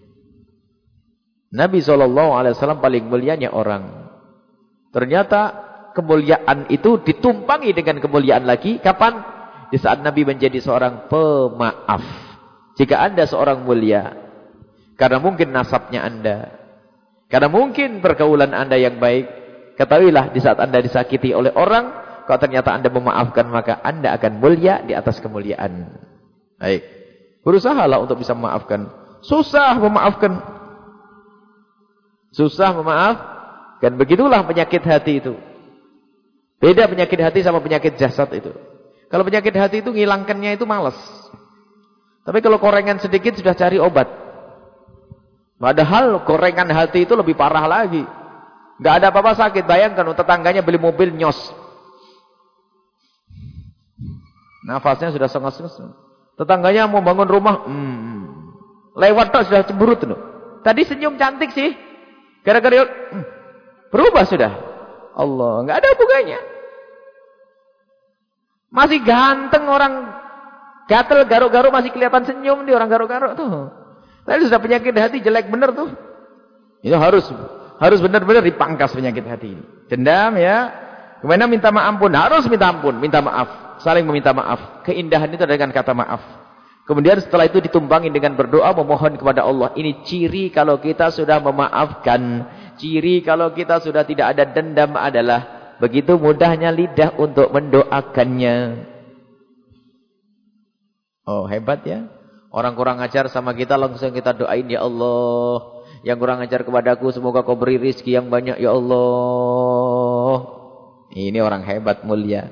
Nabi SAW paling mulianya orang. Ternyata kemuliaan itu ditumpangi dengan kemuliaan lagi. Kapan? Di saat Nabi menjadi seorang pemaaf. Jika anda seorang mulia. Karena mungkin nasabnya anda. Karena mungkin pergaulan anda yang baik. Ketahuilah di saat anda disakiti oleh orang. Kalau ternyata anda memaafkan maka anda akan mulia di atas kemuliaan. Baik. Berusahalah untuk bisa memaafkan. Susah memaafkan. Susah memaaf. Dan begitulah penyakit hati itu. Beda penyakit hati sama penyakit jasad itu. Kalau penyakit hati itu ngilangkannya itu malas. Tapi kalau korengan sedikit sudah cari obat. Padahal korengan hati itu lebih parah lagi. Gak ada apa-apa sakit. Bayangkan tetangganya beli mobil nyos. Nafasnya sudah sengas-sengas. Tetangganya mau bangun rumah. Hmm. Lewat tak sudah cemberut. Tadi senyum cantik sih. Gara-gara... Hmm. Berubah sudah. Allah, nggak ada hubungannya. Masih ganteng orang gatel garuk-garuk masih kelihatan senyum di orang garuk-garuk tuh. Tapi sudah penyakit hati jelek bener tuh. Itu harus harus benar-benar dipangkas penyakit hati ini. Dendam ya. Kemudian minta maaf pun harus minta ampun, minta maaf, saling meminta maaf. Keindahan itu dengan kata maaf. Kemudian setelah itu ditumpangi dengan berdoa memohon kepada Allah. Ini ciri kalau kita sudah memaafkan Ciri kalau kita sudah tidak ada dendam adalah begitu mudahnya lidah untuk mendoakannya. Oh, hebat ya. Orang kurang ajar sama kita langsung kita doain ya Allah. Yang kurang ajar kepadaku semoga kau beri rizki yang banyak ya Allah. Ini orang hebat mulia.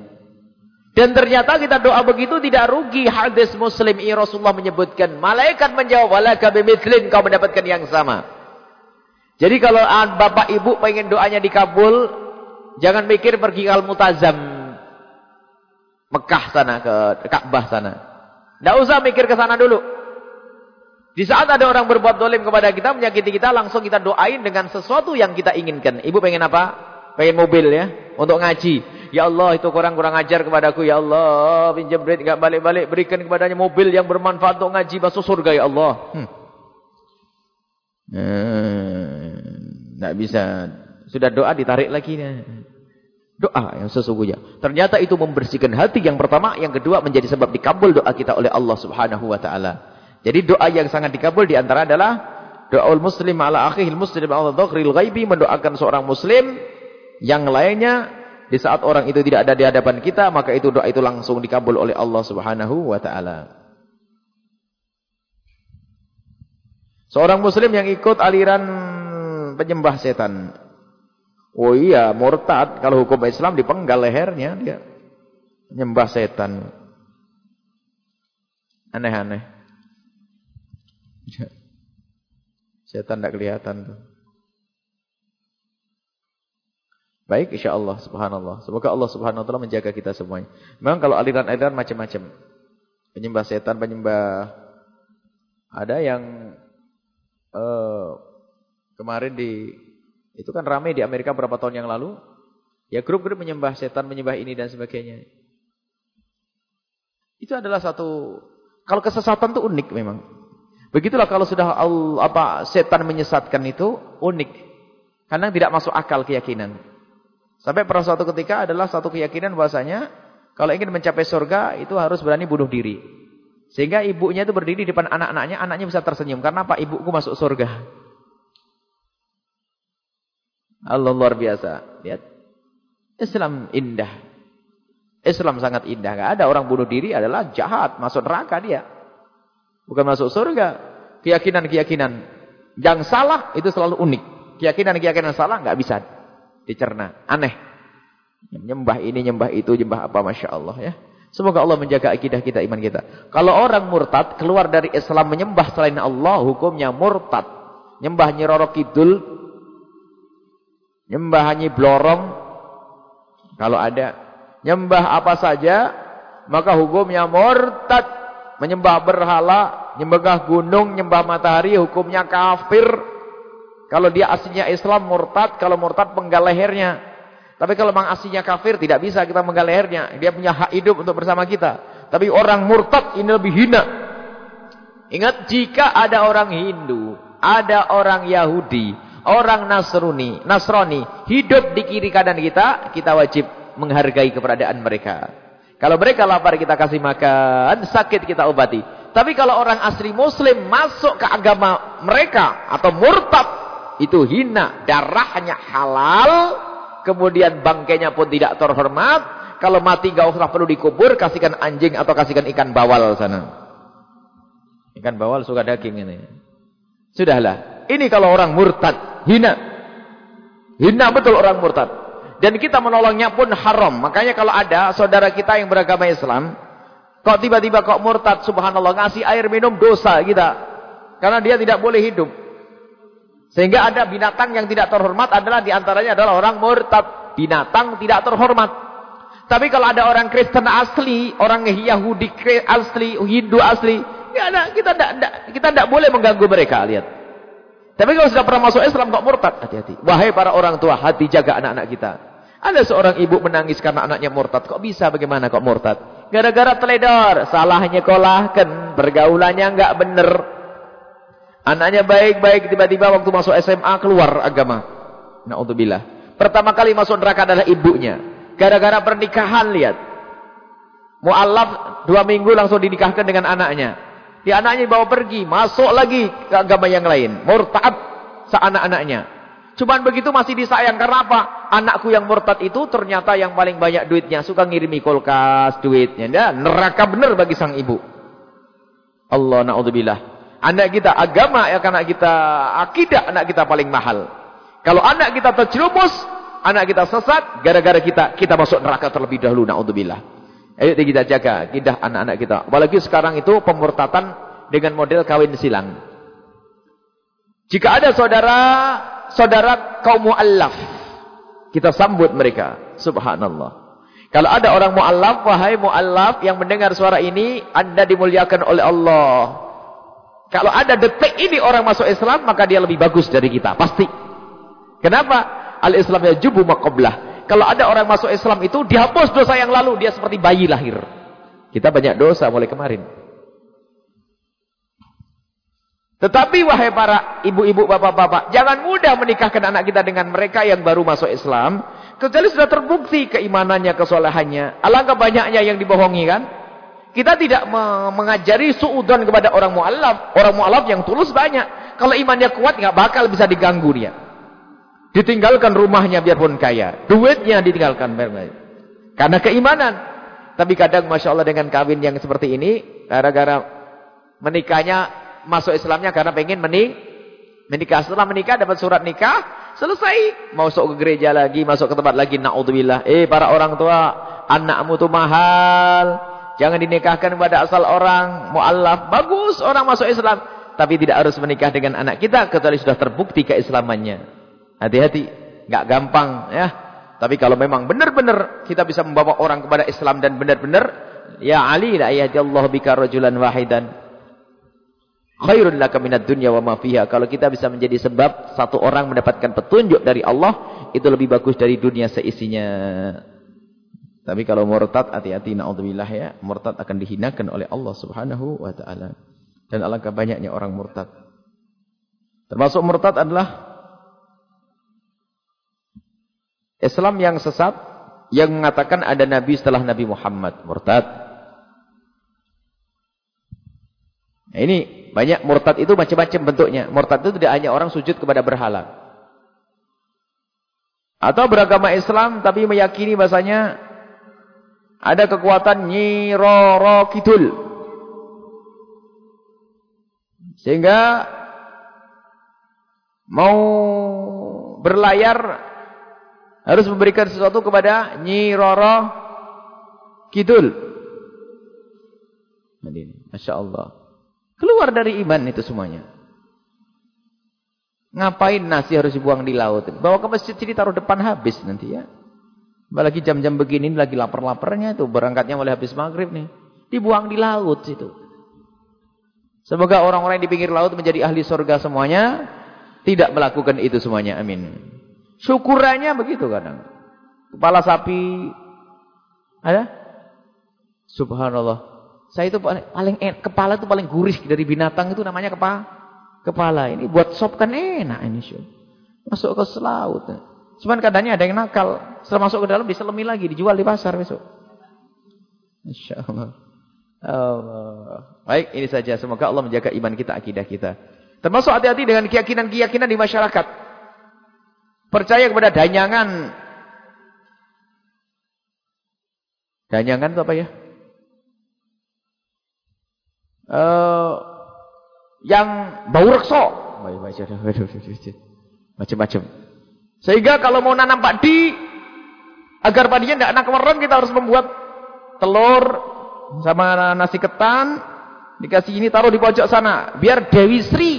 Dan ternyata kita doa begitu tidak rugi. Hadis Muslim ini Rasulullah menyebutkan, malaikat menjawab, "Walaka bimithlim kau mendapatkan yang sama." Jadi kalau bapak ibu pengen doanya dikabul, jangan mikir pergi ke Al-Mutazam. Mekah sana, ke Ka'bah sana. Tidak usah mikir ke sana dulu. Di saat ada orang berbuat dolim kepada kita, menyakiti kita, langsung kita doain dengan sesuatu yang kita inginkan. Ibu pengen apa? Pengen mobil ya, untuk ngaji. Ya Allah, itu kurang-kurang ajar kepadaku. Ya Allah, pinjam duit, nggak balik-balik. Berikan kepadanya mobil yang bermanfaat untuk ngaji, masuk surga ya Allah. Hmm. Tidak hmm, bisa. Sudah doa ditarik lagi. Doa yang sesungguhnya. Ternyata itu membersihkan hati yang pertama. Yang kedua menjadi sebab dikabul doa kita oleh Allah subhanahu wa ta'ala. Jadi doa yang sangat dikabul di antara adalah. Doaul muslim ala akhihil muslim ala dhaghril ghaibi. Mendoakan seorang muslim. Yang lainnya. Di saat orang itu tidak ada di hadapan kita. Maka itu doa itu langsung dikabul oleh Allah subhanahu wa ta'ala. Seorang muslim yang ikut aliran penyembah setan. Oh iya, murtad. Kalau hukum Islam dipenggal lehernya dia. Penyembah setan. Aneh-aneh. Setan tidak kelihatan tuh. Baik, insya Allah, subhanallah. Semoga Allah subhanahu wa ta'ala menjaga kita semuanya. Memang kalau aliran-aliran macam-macam. Penyembah setan, penyembah... Ada yang uh, kemarin di itu kan ramai di Amerika beberapa tahun yang lalu. Ya grup-grup menyembah setan, menyembah ini dan sebagainya. Itu adalah satu kalau kesesatan itu unik memang. Begitulah kalau sudah Allah, apa setan menyesatkan itu unik. Kadang tidak masuk akal keyakinan. Sampai pada suatu ketika adalah satu keyakinan bahasanya kalau ingin mencapai surga itu harus berani bunuh diri. Sehingga ibunya itu berdiri di depan anak-anaknya, anaknya bisa tersenyum. Karena apa? Ibuku masuk surga. Allah luar biasa. Lihat. Islam indah. Islam sangat indah. Gak ada orang bunuh diri adalah jahat. Masuk neraka dia. Bukan masuk surga. Keyakinan-keyakinan yang salah itu selalu unik. Keyakinan-keyakinan salah nggak bisa dicerna. Aneh. Nyembah ini, nyembah itu, nyembah apa. Masya Allah ya. Semoga Allah menjaga akidah kita, iman kita. Kalau orang murtad, keluar dari Islam menyembah selain Allah, hukumnya murtad. Nyembah Nyiroro Kidul, nyembah Nyi Blorong, kalau ada. Nyembah apa saja, maka hukumnya murtad. Menyembah berhala, nyembah gunung, nyembah matahari, hukumnya kafir. Kalau dia aslinya Islam murtad, kalau murtad penggal lehernya. Tapi kalau memang aslinya kafir, tidak bisa kita menggal lehernya. Dia punya hak hidup untuk bersama kita. Tapi orang murtad ini lebih hina. Ingat, jika ada orang Hindu, ada orang Yahudi, orang Nasrani, Nasrani hidup di kiri kanan kita, kita wajib menghargai keberadaan mereka. Kalau mereka lapar kita kasih makan, sakit kita obati. Tapi kalau orang asli muslim masuk ke agama mereka atau murtad, itu hina, darahnya halal, kemudian bangkainya pun tidak terhormat. Kalau mati gak usah perlu dikubur, kasihkan anjing atau kasihkan ikan bawal sana. Ikan bawal suka daging ini. Sudahlah. Ini kalau orang murtad, hina. Hina betul orang murtad. Dan kita menolongnya pun haram. Makanya kalau ada saudara kita yang beragama Islam, kok tiba-tiba kok murtad, subhanallah, ngasih air minum dosa kita. Karena dia tidak boleh hidup. Sehingga ada binatang yang tidak terhormat adalah di antaranya adalah orang murtad. Binatang tidak terhormat. Tapi kalau ada orang Kristen asli, orang Yahudi asli, Hindu asli, ya ada, kita tidak kita tidak boleh mengganggu mereka, lihat. Tapi kalau sudah pernah masuk Islam kok murtad, hati-hati. Wahai para orang tua, hati jaga anak-anak kita. Ada seorang ibu menangis karena anaknya murtad. Kok bisa bagaimana kok murtad? Gara-gara teledor, salahnya kolahkan, pergaulannya enggak benar. Anaknya baik-baik, tiba-tiba waktu masuk SMA keluar agama. Na'udzubillah. Pertama kali masuk neraka adalah ibunya. Gara-gara pernikahan, lihat. Mu'alaf dua minggu langsung dinikahkan dengan anaknya. Di anaknya bawa pergi, masuk lagi ke agama yang lain. Murtad seanak-anaknya. Cuman begitu masih disayang karena apa? Anakku yang murtad itu ternyata yang paling banyak duitnya, suka ngirimi kulkas duitnya. Dia neraka benar bagi sang ibu. Allah naudzubillah. Anak kita agama ya anak kita akidah anak kita paling mahal. Kalau anak kita terjerumus, anak kita sesat gara-gara kita kita masuk neraka terlebih dahulu naudzubillah. Ayo kita jaga akidah anak-anak kita. Apalagi sekarang itu pemurtatan dengan model kawin silang. Jika ada saudara saudara kaum muallaf, kita sambut mereka. Subhanallah. Kalau ada orang muallaf, wahai muallaf yang mendengar suara ini, Anda dimuliakan oleh Allah. Kalau ada detik ini orang masuk Islam, maka dia lebih bagus dari kita, pasti. Kenapa? Al-Islam ya jubu maqablah. Kalau ada orang masuk Islam itu dihapus dosa yang lalu, dia seperti bayi lahir. Kita banyak dosa mulai kemarin. Tetapi wahai para ibu-ibu, bapak-bapak, jangan mudah menikahkan anak kita dengan mereka yang baru masuk Islam, kecuali sudah terbukti keimanannya, kesolehannya. Alangkah banyaknya yang dibohongi kan? Kita tidak mengajari suudon kepada orang mu'alaf. Orang mu'alaf yang tulus banyak. Kalau imannya kuat, nggak bakal bisa diganggu dia. Ditinggalkan rumahnya biarpun kaya. Duitnya ditinggalkan. Karena keimanan. Tapi kadang Masya Allah dengan kawin yang seperti ini. Gara-gara menikahnya. Masuk Islamnya karena pengen menik, menikah. Setelah menikah dapat surat nikah. Selesai. Masuk ke gereja lagi. Masuk ke tempat lagi. Na'udzubillah. Eh para orang tua. Anakmu tuh mahal. Jangan dinikahkan kepada asal orang. Mu'allaf. Bagus orang masuk Islam. Tapi tidak harus menikah dengan anak kita. Kecuali sudah terbukti keislamannya. Hati-hati, nggak gampang ya. Tapi kalau memang benar-benar kita bisa membawa orang kepada Islam dan benar-benar ya Ali la Allah bika rajulan wahidan khairun laka minad dunya wa ma fiha. Kalau kita bisa menjadi sebab satu orang mendapatkan petunjuk dari Allah, itu lebih bagus dari dunia seisinya. Tapi kalau murtad hati-hati naudzubillah ya, murtad akan dihinakan oleh Allah Subhanahu wa taala. Dan alangkah banyaknya orang murtad. Termasuk murtad adalah Islam yang sesat yang mengatakan ada nabi setelah Nabi Muhammad, murtad. Nah, ini banyak murtad itu macam-macam bentuknya. Murtad itu tidak hanya orang sujud kepada berhala. Atau beragama Islam tapi meyakini bahasanya ada kekuatan Nyi Roro Kidul. Sehingga mau berlayar harus memberikan sesuatu kepada Nyi Roro Kidul. Masya Allah. Keluar dari iman itu semuanya. Ngapain nasi harus dibuang di laut? Bawa ke masjid sini taruh depan habis nanti ya. Apalagi jam-jam begini lagi lapar-laparnya itu berangkatnya mulai habis maghrib nih. Dibuang di laut situ. Semoga orang-orang di pinggir laut menjadi ahli surga semuanya. Tidak melakukan itu semuanya. Amin. Syukurannya begitu kadang. Kepala sapi. Ada? Subhanallah. Saya itu paling, paling kepala itu paling gurih dari binatang itu namanya kepala kepala ini buat sop kan enak ini sih. Masuk ke selaut. Cuman kadangnya ada yang nakal. Setelah masuk ke dalam diselemi lagi, dijual di pasar besok. Insyaallah. Allah. Baik, ini saja. Semoga Allah menjaga iman kita, akidah kita. Termasuk hati-hati dengan keyakinan-keyakinan di masyarakat. Percaya kepada danyangan. Danyangan itu apa ya? Uh, yang bau rekso. Macam-macam. Sehingga kalau mau nanam padi, agar padinya tidak anak merem, kita harus membuat telur sama nasi ketan, dikasih ini taruh di pojok sana, biar Dewi Sri.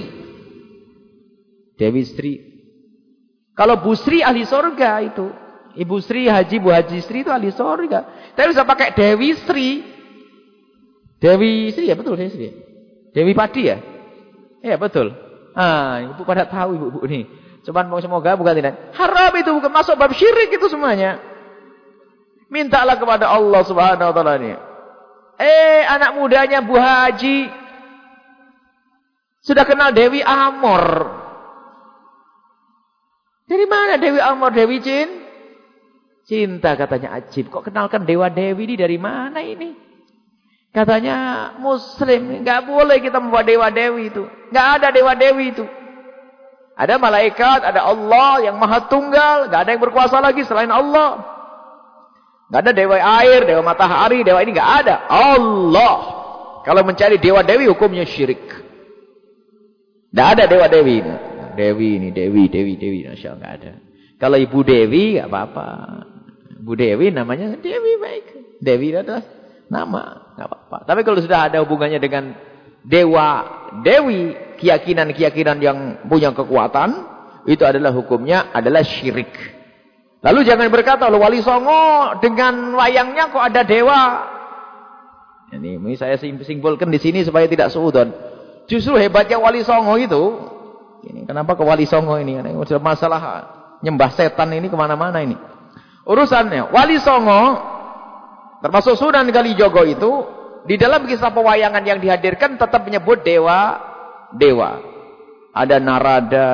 Dewi Sri. Kalau Bu Sri ahli sorga itu. Ibu Sri, Haji, Bu Haji Sri itu ahli sorga. Tapi bisa pakai Dewi Sri. Dewi Sri ya betul Dewi Sri. Dewi Padi ya. Iya betul. Ah, ibu pada tahu ibu-ibu ini. Cuman mau semoga bukan tidak. Haram itu bukan masuk bab syirik itu semuanya. Mintalah kepada Allah Subhanahu wa taala ini. Eh, anak mudanya Bu Haji sudah kenal Dewi Amor. Dari mana Dewi Amor, Dewi Jin? Cinta katanya Ajib. Kok kenalkan Dewa Dewi ini dari mana ini? Katanya muslim, nggak boleh kita membuat dewa-dewi itu. nggak ada dewa-dewi itu. Ada malaikat, ada Allah yang maha tunggal, nggak ada yang berkuasa lagi selain Allah. Nggak ada dewa air, dewa matahari, dewa ini nggak ada. Allah. Kalau mencari dewa-dewi hukumnya syirik. Nggak ada dewa-dewi. Dewi ini, Dewi, Dewi, Dewi. Masya Allah, nggak ada. Kalau Ibu Dewi, nggak apa-apa. Ibu Dewi namanya Dewi baik. Dewi adalah nama, nggak apa-apa. Tapi kalau sudah ada hubungannya dengan dewa, dewi, keyakinan-keyakinan yang punya kekuatan, itu adalah hukumnya adalah syirik. Lalu jangan berkata, lo wali songo dengan wayangnya kok ada dewa. Ini, ini saya simpulkan di sini supaya tidak suudon. Justru hebatnya wali songo itu, ini kenapa ke wali songo ini? Ini masalah nyembah setan ini ke mana-mana ini. Urusannya, wali songo Termasuk Sunan Kalijogo itu di dalam kisah pewayangan yang dihadirkan tetap menyebut dewa dewa. Ada Narada,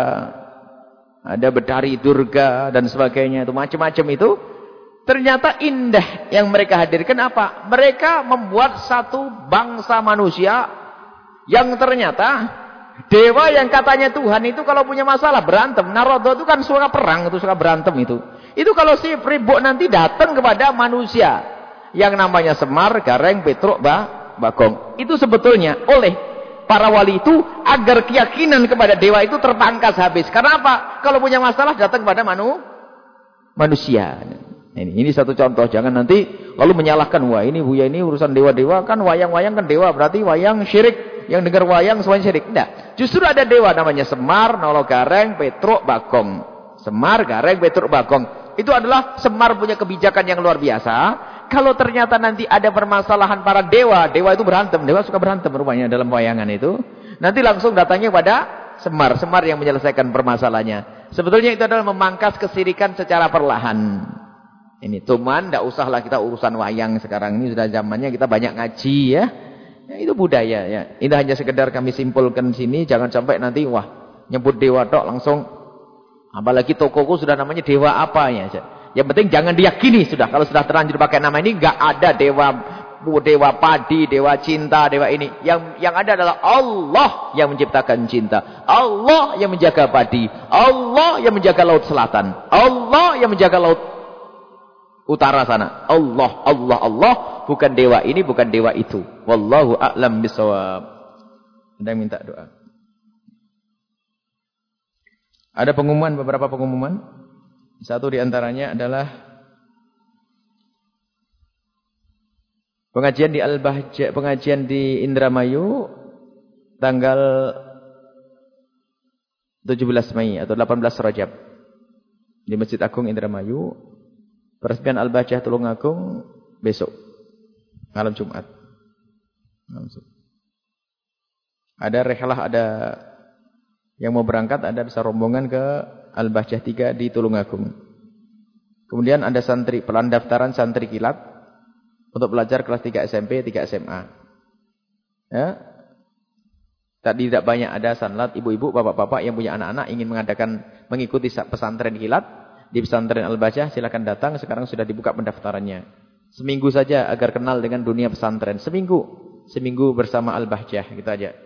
ada Betari Durga dan sebagainya itu macam-macam itu. Ternyata indah yang mereka hadirkan apa? Mereka membuat satu bangsa manusia yang ternyata dewa yang katanya Tuhan itu kalau punya masalah berantem. Narada itu kan suka perang, itu suka berantem itu. Itu kalau si ribut nanti datang kepada manusia yang namanya Semar, Gareng, Petruk, bah, Bagong. Itu sebetulnya oleh para wali itu agar keyakinan kepada dewa itu terpangkas habis. Karena apa? Kalau punya masalah datang kepada manu, manusia. Ini, ini satu contoh. Jangan nanti lalu menyalahkan wah ini buya ini urusan dewa-dewa kan wayang-wayang kan dewa berarti wayang syirik. Yang dengar wayang semuanya syirik. Tidak. Justru ada dewa namanya Semar, Nolo Gareng, Petruk, Bagong. Semar, Gareng, Petruk, Bagong. Itu adalah Semar punya kebijakan yang luar biasa. Kalau ternyata nanti ada permasalahan para dewa, dewa itu berantem, dewa suka berantem rupanya dalam wayangan itu. Nanti langsung datangnya pada Semar, Semar yang menyelesaikan permasalahannya. Sebetulnya itu adalah memangkas kesirikan secara perlahan. Ini cuman tidak usahlah kita urusan wayang sekarang ini sudah zamannya kita banyak ngaji ya. ya itu budaya ya. Ini hanya sekedar kami simpulkan sini, jangan sampai nanti wah nyebut dewa tok langsung apalagi tokoku sudah namanya dewa apa ya. Yang penting jangan diyakini sudah. Kalau sudah terlanjur pakai nama ini, enggak ada dewa dewa padi, dewa cinta, dewa ini. Yang yang ada adalah Allah yang menciptakan cinta. Allah yang menjaga padi. Allah yang menjaga laut selatan. Allah yang menjaga laut utara sana. Allah, Allah, Allah. Bukan dewa ini, bukan dewa itu. Wallahu a'lam bisawab. Yang minta doa. Ada pengumuman, beberapa pengumuman. Satu di antaranya adalah pengajian di Al-Bahja, pengajian di Indramayu tanggal 17 Mei atau 18 Rajab di Masjid Agung Indramayu. Peresmian Al-Bahjah Tulungagung besok malam Jumat. Ada rehlah ada yang mau berangkat ada bisa rombongan ke Al-Bahjah 3 di Tulungagung. Kemudian ada santri pelandaftaran santri kilat untuk belajar kelas 3 SMP, 3 SMA. Ya. Tadi tidak banyak ada sanlat ibu-ibu, bapak-bapak yang punya anak-anak ingin mengadakan mengikuti pesantren kilat di pesantren Al-Bahjah silakan datang sekarang sudah dibuka pendaftarannya. Seminggu saja agar kenal dengan dunia pesantren. Seminggu. Seminggu bersama Al-Bahjah gitu aja.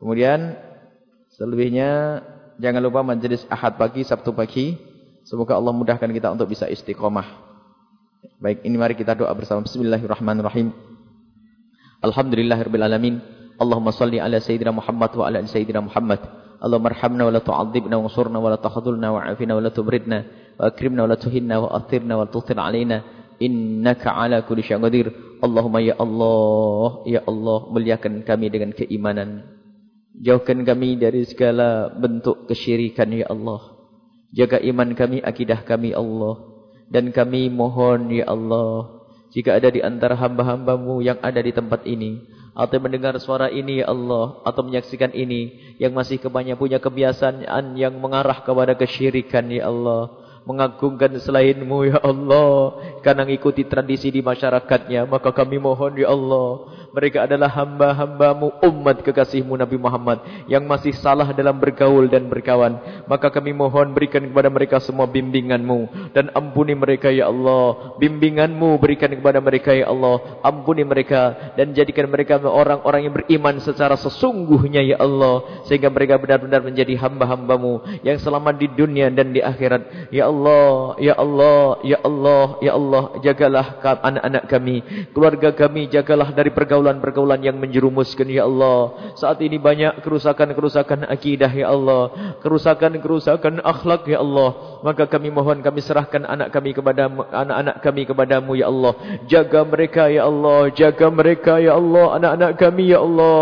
Kemudian selebihnya Jangan lupa majelis Ahad pagi, Sabtu pagi. Semoga Allah mudahkan kita untuk bisa istiqomah. Baik, ini mari kita doa bersama. Bismillahirrahmanirrahim. Alhamdulillahirabbil alamin. Allahumma salli ala sayyidina Muhammad wa ala sayyidina Muhammad. Allahumma arhamna wa la tu'adzibna wa ansurna wa la tahdhulna wa afina wa la tubridna wa akrimna wa la tuhinna wa athirna wa alaina innaka ala kulli syai'in qadir. Allahumma ya Allah, ya Allah muliakan kami dengan keimanan. Jauhkan kami dari segala bentuk kesyirikan ya Allah. Jaga iman kami, akidah kami Allah. Dan kami mohon ya Allah. Jika ada di antara hamba-hambamu yang ada di tempat ini. Atau mendengar suara ini ya Allah. Atau menyaksikan ini. Yang masih kebanyakan punya kebiasaan yang mengarah kepada kesyirikan ya Allah. Mengagungkan selainmu ya Allah. Karena mengikuti tradisi di masyarakatnya. Maka kami mohon ya Allah. Mereka adalah hamba-hambamu umat kekasihmu Nabi Muhammad yang masih salah dalam bergaul dan berkawan. Maka kami mohon berikan kepada mereka semua bimbinganmu dan ampuni mereka ya Allah. Bimbinganmu berikan kepada mereka ya Allah. Ampuni mereka dan jadikan mereka orang-orang yang beriman secara sesungguhnya ya Allah. Sehingga mereka benar-benar menjadi hamba-hambamu yang selamat di dunia dan di akhirat. Ya Allah, ya Allah, ya Allah, ya Allah. Jagalah anak-anak kami, keluarga kami, jagalah dari pergaulan pergaulan-pergaulan yang menjerumuskan ya Allah. Saat ini banyak kerusakan-kerusakan akidah ya Allah, kerusakan-kerusakan akhlak ya Allah. Maka kami mohon kami serahkan anak kami kepada anak-anak kami kepadamu ya Allah. Jaga mereka ya Allah, jaga mereka ya Allah, anak-anak kami ya Allah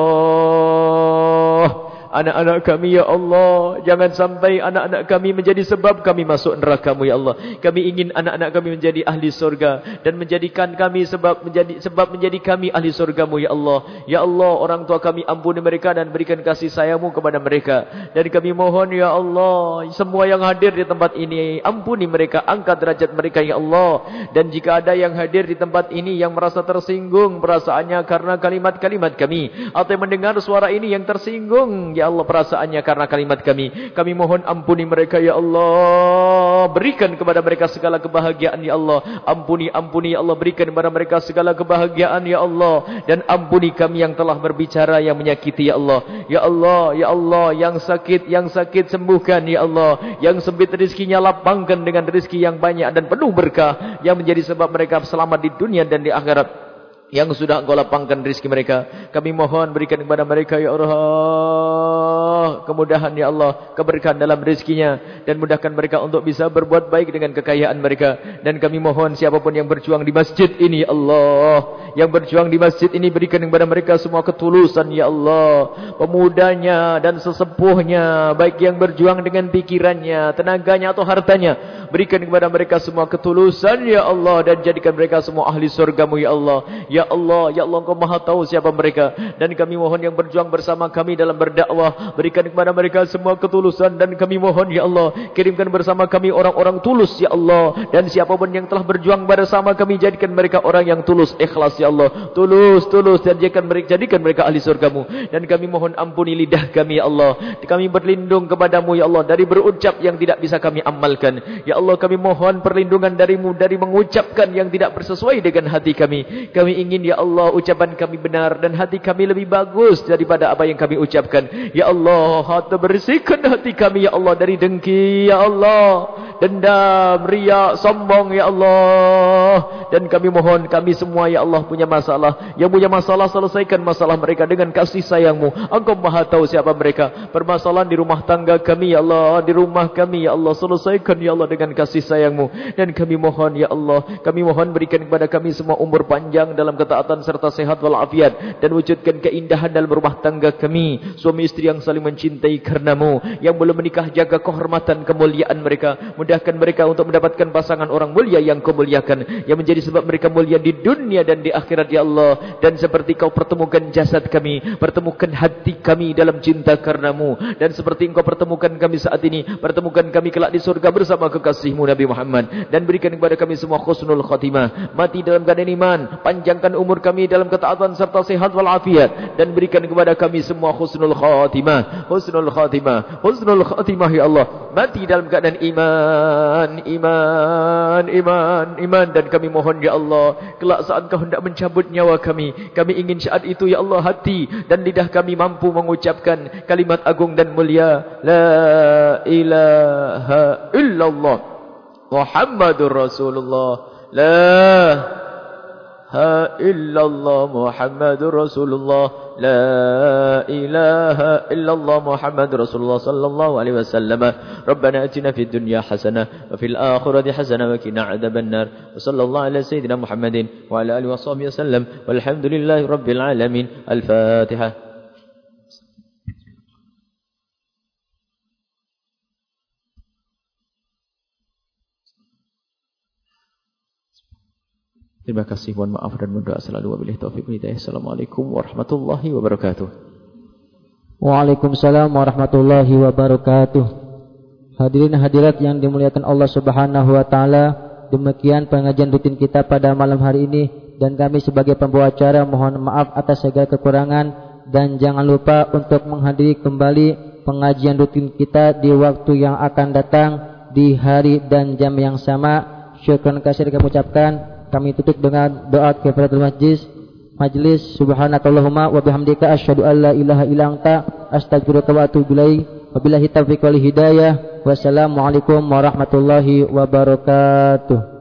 anak-anak kami ya Allah jangan sampai anak-anak kami menjadi sebab kami masuk neraka-Mu ya Allah. Kami ingin anak-anak kami menjadi ahli surga dan menjadikan kami sebab menjadi sebab menjadi kami ahli surga-Mu ya Allah. Ya Allah orang tua kami ampuni mereka dan berikan kasih sayang-Mu kepada mereka. Dan kami mohon ya Allah semua yang hadir di tempat ini ampuni mereka angkat derajat mereka ya Allah. Dan jika ada yang hadir di tempat ini yang merasa tersinggung perasaannya karena kalimat-kalimat kami atau yang mendengar suara ini yang tersinggung Ya Allah perasaannya karena kalimat kami. Kami mohon ampuni mereka ya Allah. Berikan kepada mereka segala kebahagiaan ya Allah. Ampuni, ampuni ya Allah. Berikan kepada mereka segala kebahagiaan ya Allah. Dan ampuni kami yang telah berbicara yang menyakiti ya Allah. Ya Allah, ya Allah. Yang sakit, yang sakit sembuhkan ya Allah. Yang sempit rizkinya lapangkan dengan rizki yang banyak dan penuh berkah. Yang menjadi sebab mereka selamat di dunia dan di akhirat yang sudah engkau lapangkan rezeki mereka. Kami mohon berikan kepada mereka ya Allah kemudahan ya Allah, keberkahan dalam rezekinya dan mudahkan mereka untuk bisa berbuat baik dengan kekayaan mereka. Dan kami mohon siapa pun yang berjuang di masjid ini ya Allah, yang berjuang di masjid ini berikan kepada mereka semua ketulusan ya Allah, pemudanya dan sesepuhnya, baik yang berjuang dengan pikirannya, tenaganya atau hartanya, berikan kepada mereka semua ketulusan ya Allah dan jadikan mereka semua ahli surgamu ya Allah. Ya Ya Allah, Ya Allah engkau maha tahu siapa mereka. Dan kami mohon yang berjuang bersama kami dalam berdakwah. Berikan kepada mereka semua ketulusan. Dan kami mohon Ya Allah, kirimkan bersama kami orang-orang tulus Ya Allah. Dan siapa pun yang telah berjuang bersama kami, jadikan mereka orang yang tulus, ikhlas Ya Allah. Tulus, tulus. Dan jadikan mereka, jadikan mereka ahli surgamu. Dan kami mohon ampuni lidah kami Ya Allah. Kami berlindung kepadamu Ya Allah. Dari berucap yang tidak bisa kami amalkan. Ya Allah kami mohon perlindungan darimu dari mengucapkan yang tidak bersesuai dengan hati kami. Kami ingin ya Allah ucapan kami benar dan hati kami lebih bagus daripada apa yang kami ucapkan. Ya Allah, hati bersihkan hati kami ya Allah dari dengki ya Allah, dendam, riak, sombong ya Allah. Dan kami mohon kami semua ya Allah punya masalah. Yang punya masalah selesaikan masalah mereka dengan kasih sayangmu. Engkau Maha tahu siapa mereka. Permasalahan di rumah tangga kami ya Allah, di rumah kami ya Allah selesaikan ya Allah dengan kasih sayangmu. Dan kami mohon ya Allah, kami mohon berikan kepada kami semua umur panjang dalam ketaatan serta sehat walafiat dan wujudkan keindahan dalam rumah tangga kami suami istri yang saling mencintai karenamu yang belum menikah jaga kehormatan kemuliaan mereka mudahkan mereka untuk mendapatkan pasangan orang mulia yang kau muliakan yang menjadi sebab mereka mulia di dunia dan di akhirat ya Allah. Dan seperti kau pertemukan jasad kami pertemukan hati kami dalam cinta karenamu. Dan seperti engkau pertemukan kami saat ini pertemukan kami kelak di surga bersama kekasihmu Nabi Muhammad. Dan berikan kepada kami semua khusnul khatimah. Mati dalam keadaan iman panjangkan panjangkan umur kami dalam ketaatan serta sehat walafiat. Dan berikan kepada kami semua husnul khatimah. Husnul khatimah. Husnul khatimah ya Allah. Mati dalam keadaan iman iman iman iman. Dan kami mohon ya Allah kelak saat kau hendak mencabut nyawa kami. Kami ingin saat itu ya Allah hati dan lidah kami mampu mengucapkan kalimat agung dan mulia. La ilaha illallah. Muhammadur Rasulullah. La ilaha illallah إلا الله محمد رسول الله. لا إله إلا الله محمد رسول الله صلى الله عليه وسلم. ربنا أتنا في الدنيا حسنة وفي الآخرة حسنة وكنا عذاب النار. وصلى الله على سيدنا محمد وعلى آله وصحبه وسلم. والحمد لله رب العالمين. الفاتحة. Terima kasih, mohon maaf dan berdoa selalu wabillahi taufiq hidayah. Assalamualaikum warahmatullahi wabarakatuh. Waalaikumsalam warahmatullahi wabarakatuh. Hadirin hadirat yang dimuliakan Allah Subhanahu wa taala, demikian pengajian rutin kita pada malam hari ini dan kami sebagai pembawa acara mohon maaf atas segala kekurangan dan jangan lupa untuk menghadiri kembali pengajian rutin kita di waktu yang akan datang di hari dan jam yang sama. Syukran kasih kami ucapkan kami tutup dengan doa kifaratul majlis majlis subhanakallahumma wa bihamdika asyhadu an la ilaha illa anta astaghfiruka wa atubu ilaik. Wabillahi taufiq wal hidayah. Wassalamualaikum warahmatullahi wabarakatuh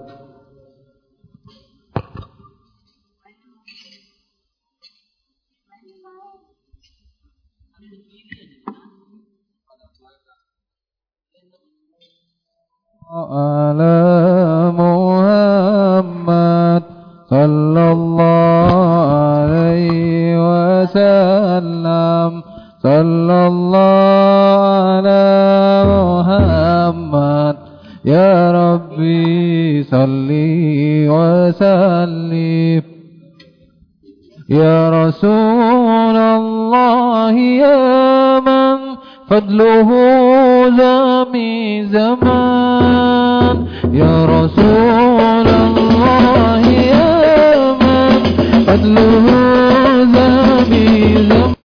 على محمد صلى الله عليه وسلم. صلى الله على محمد يا ربي صلي وسلم. يا رسول الله يا من فضله زمي زمان يا رسول الله يا من فضله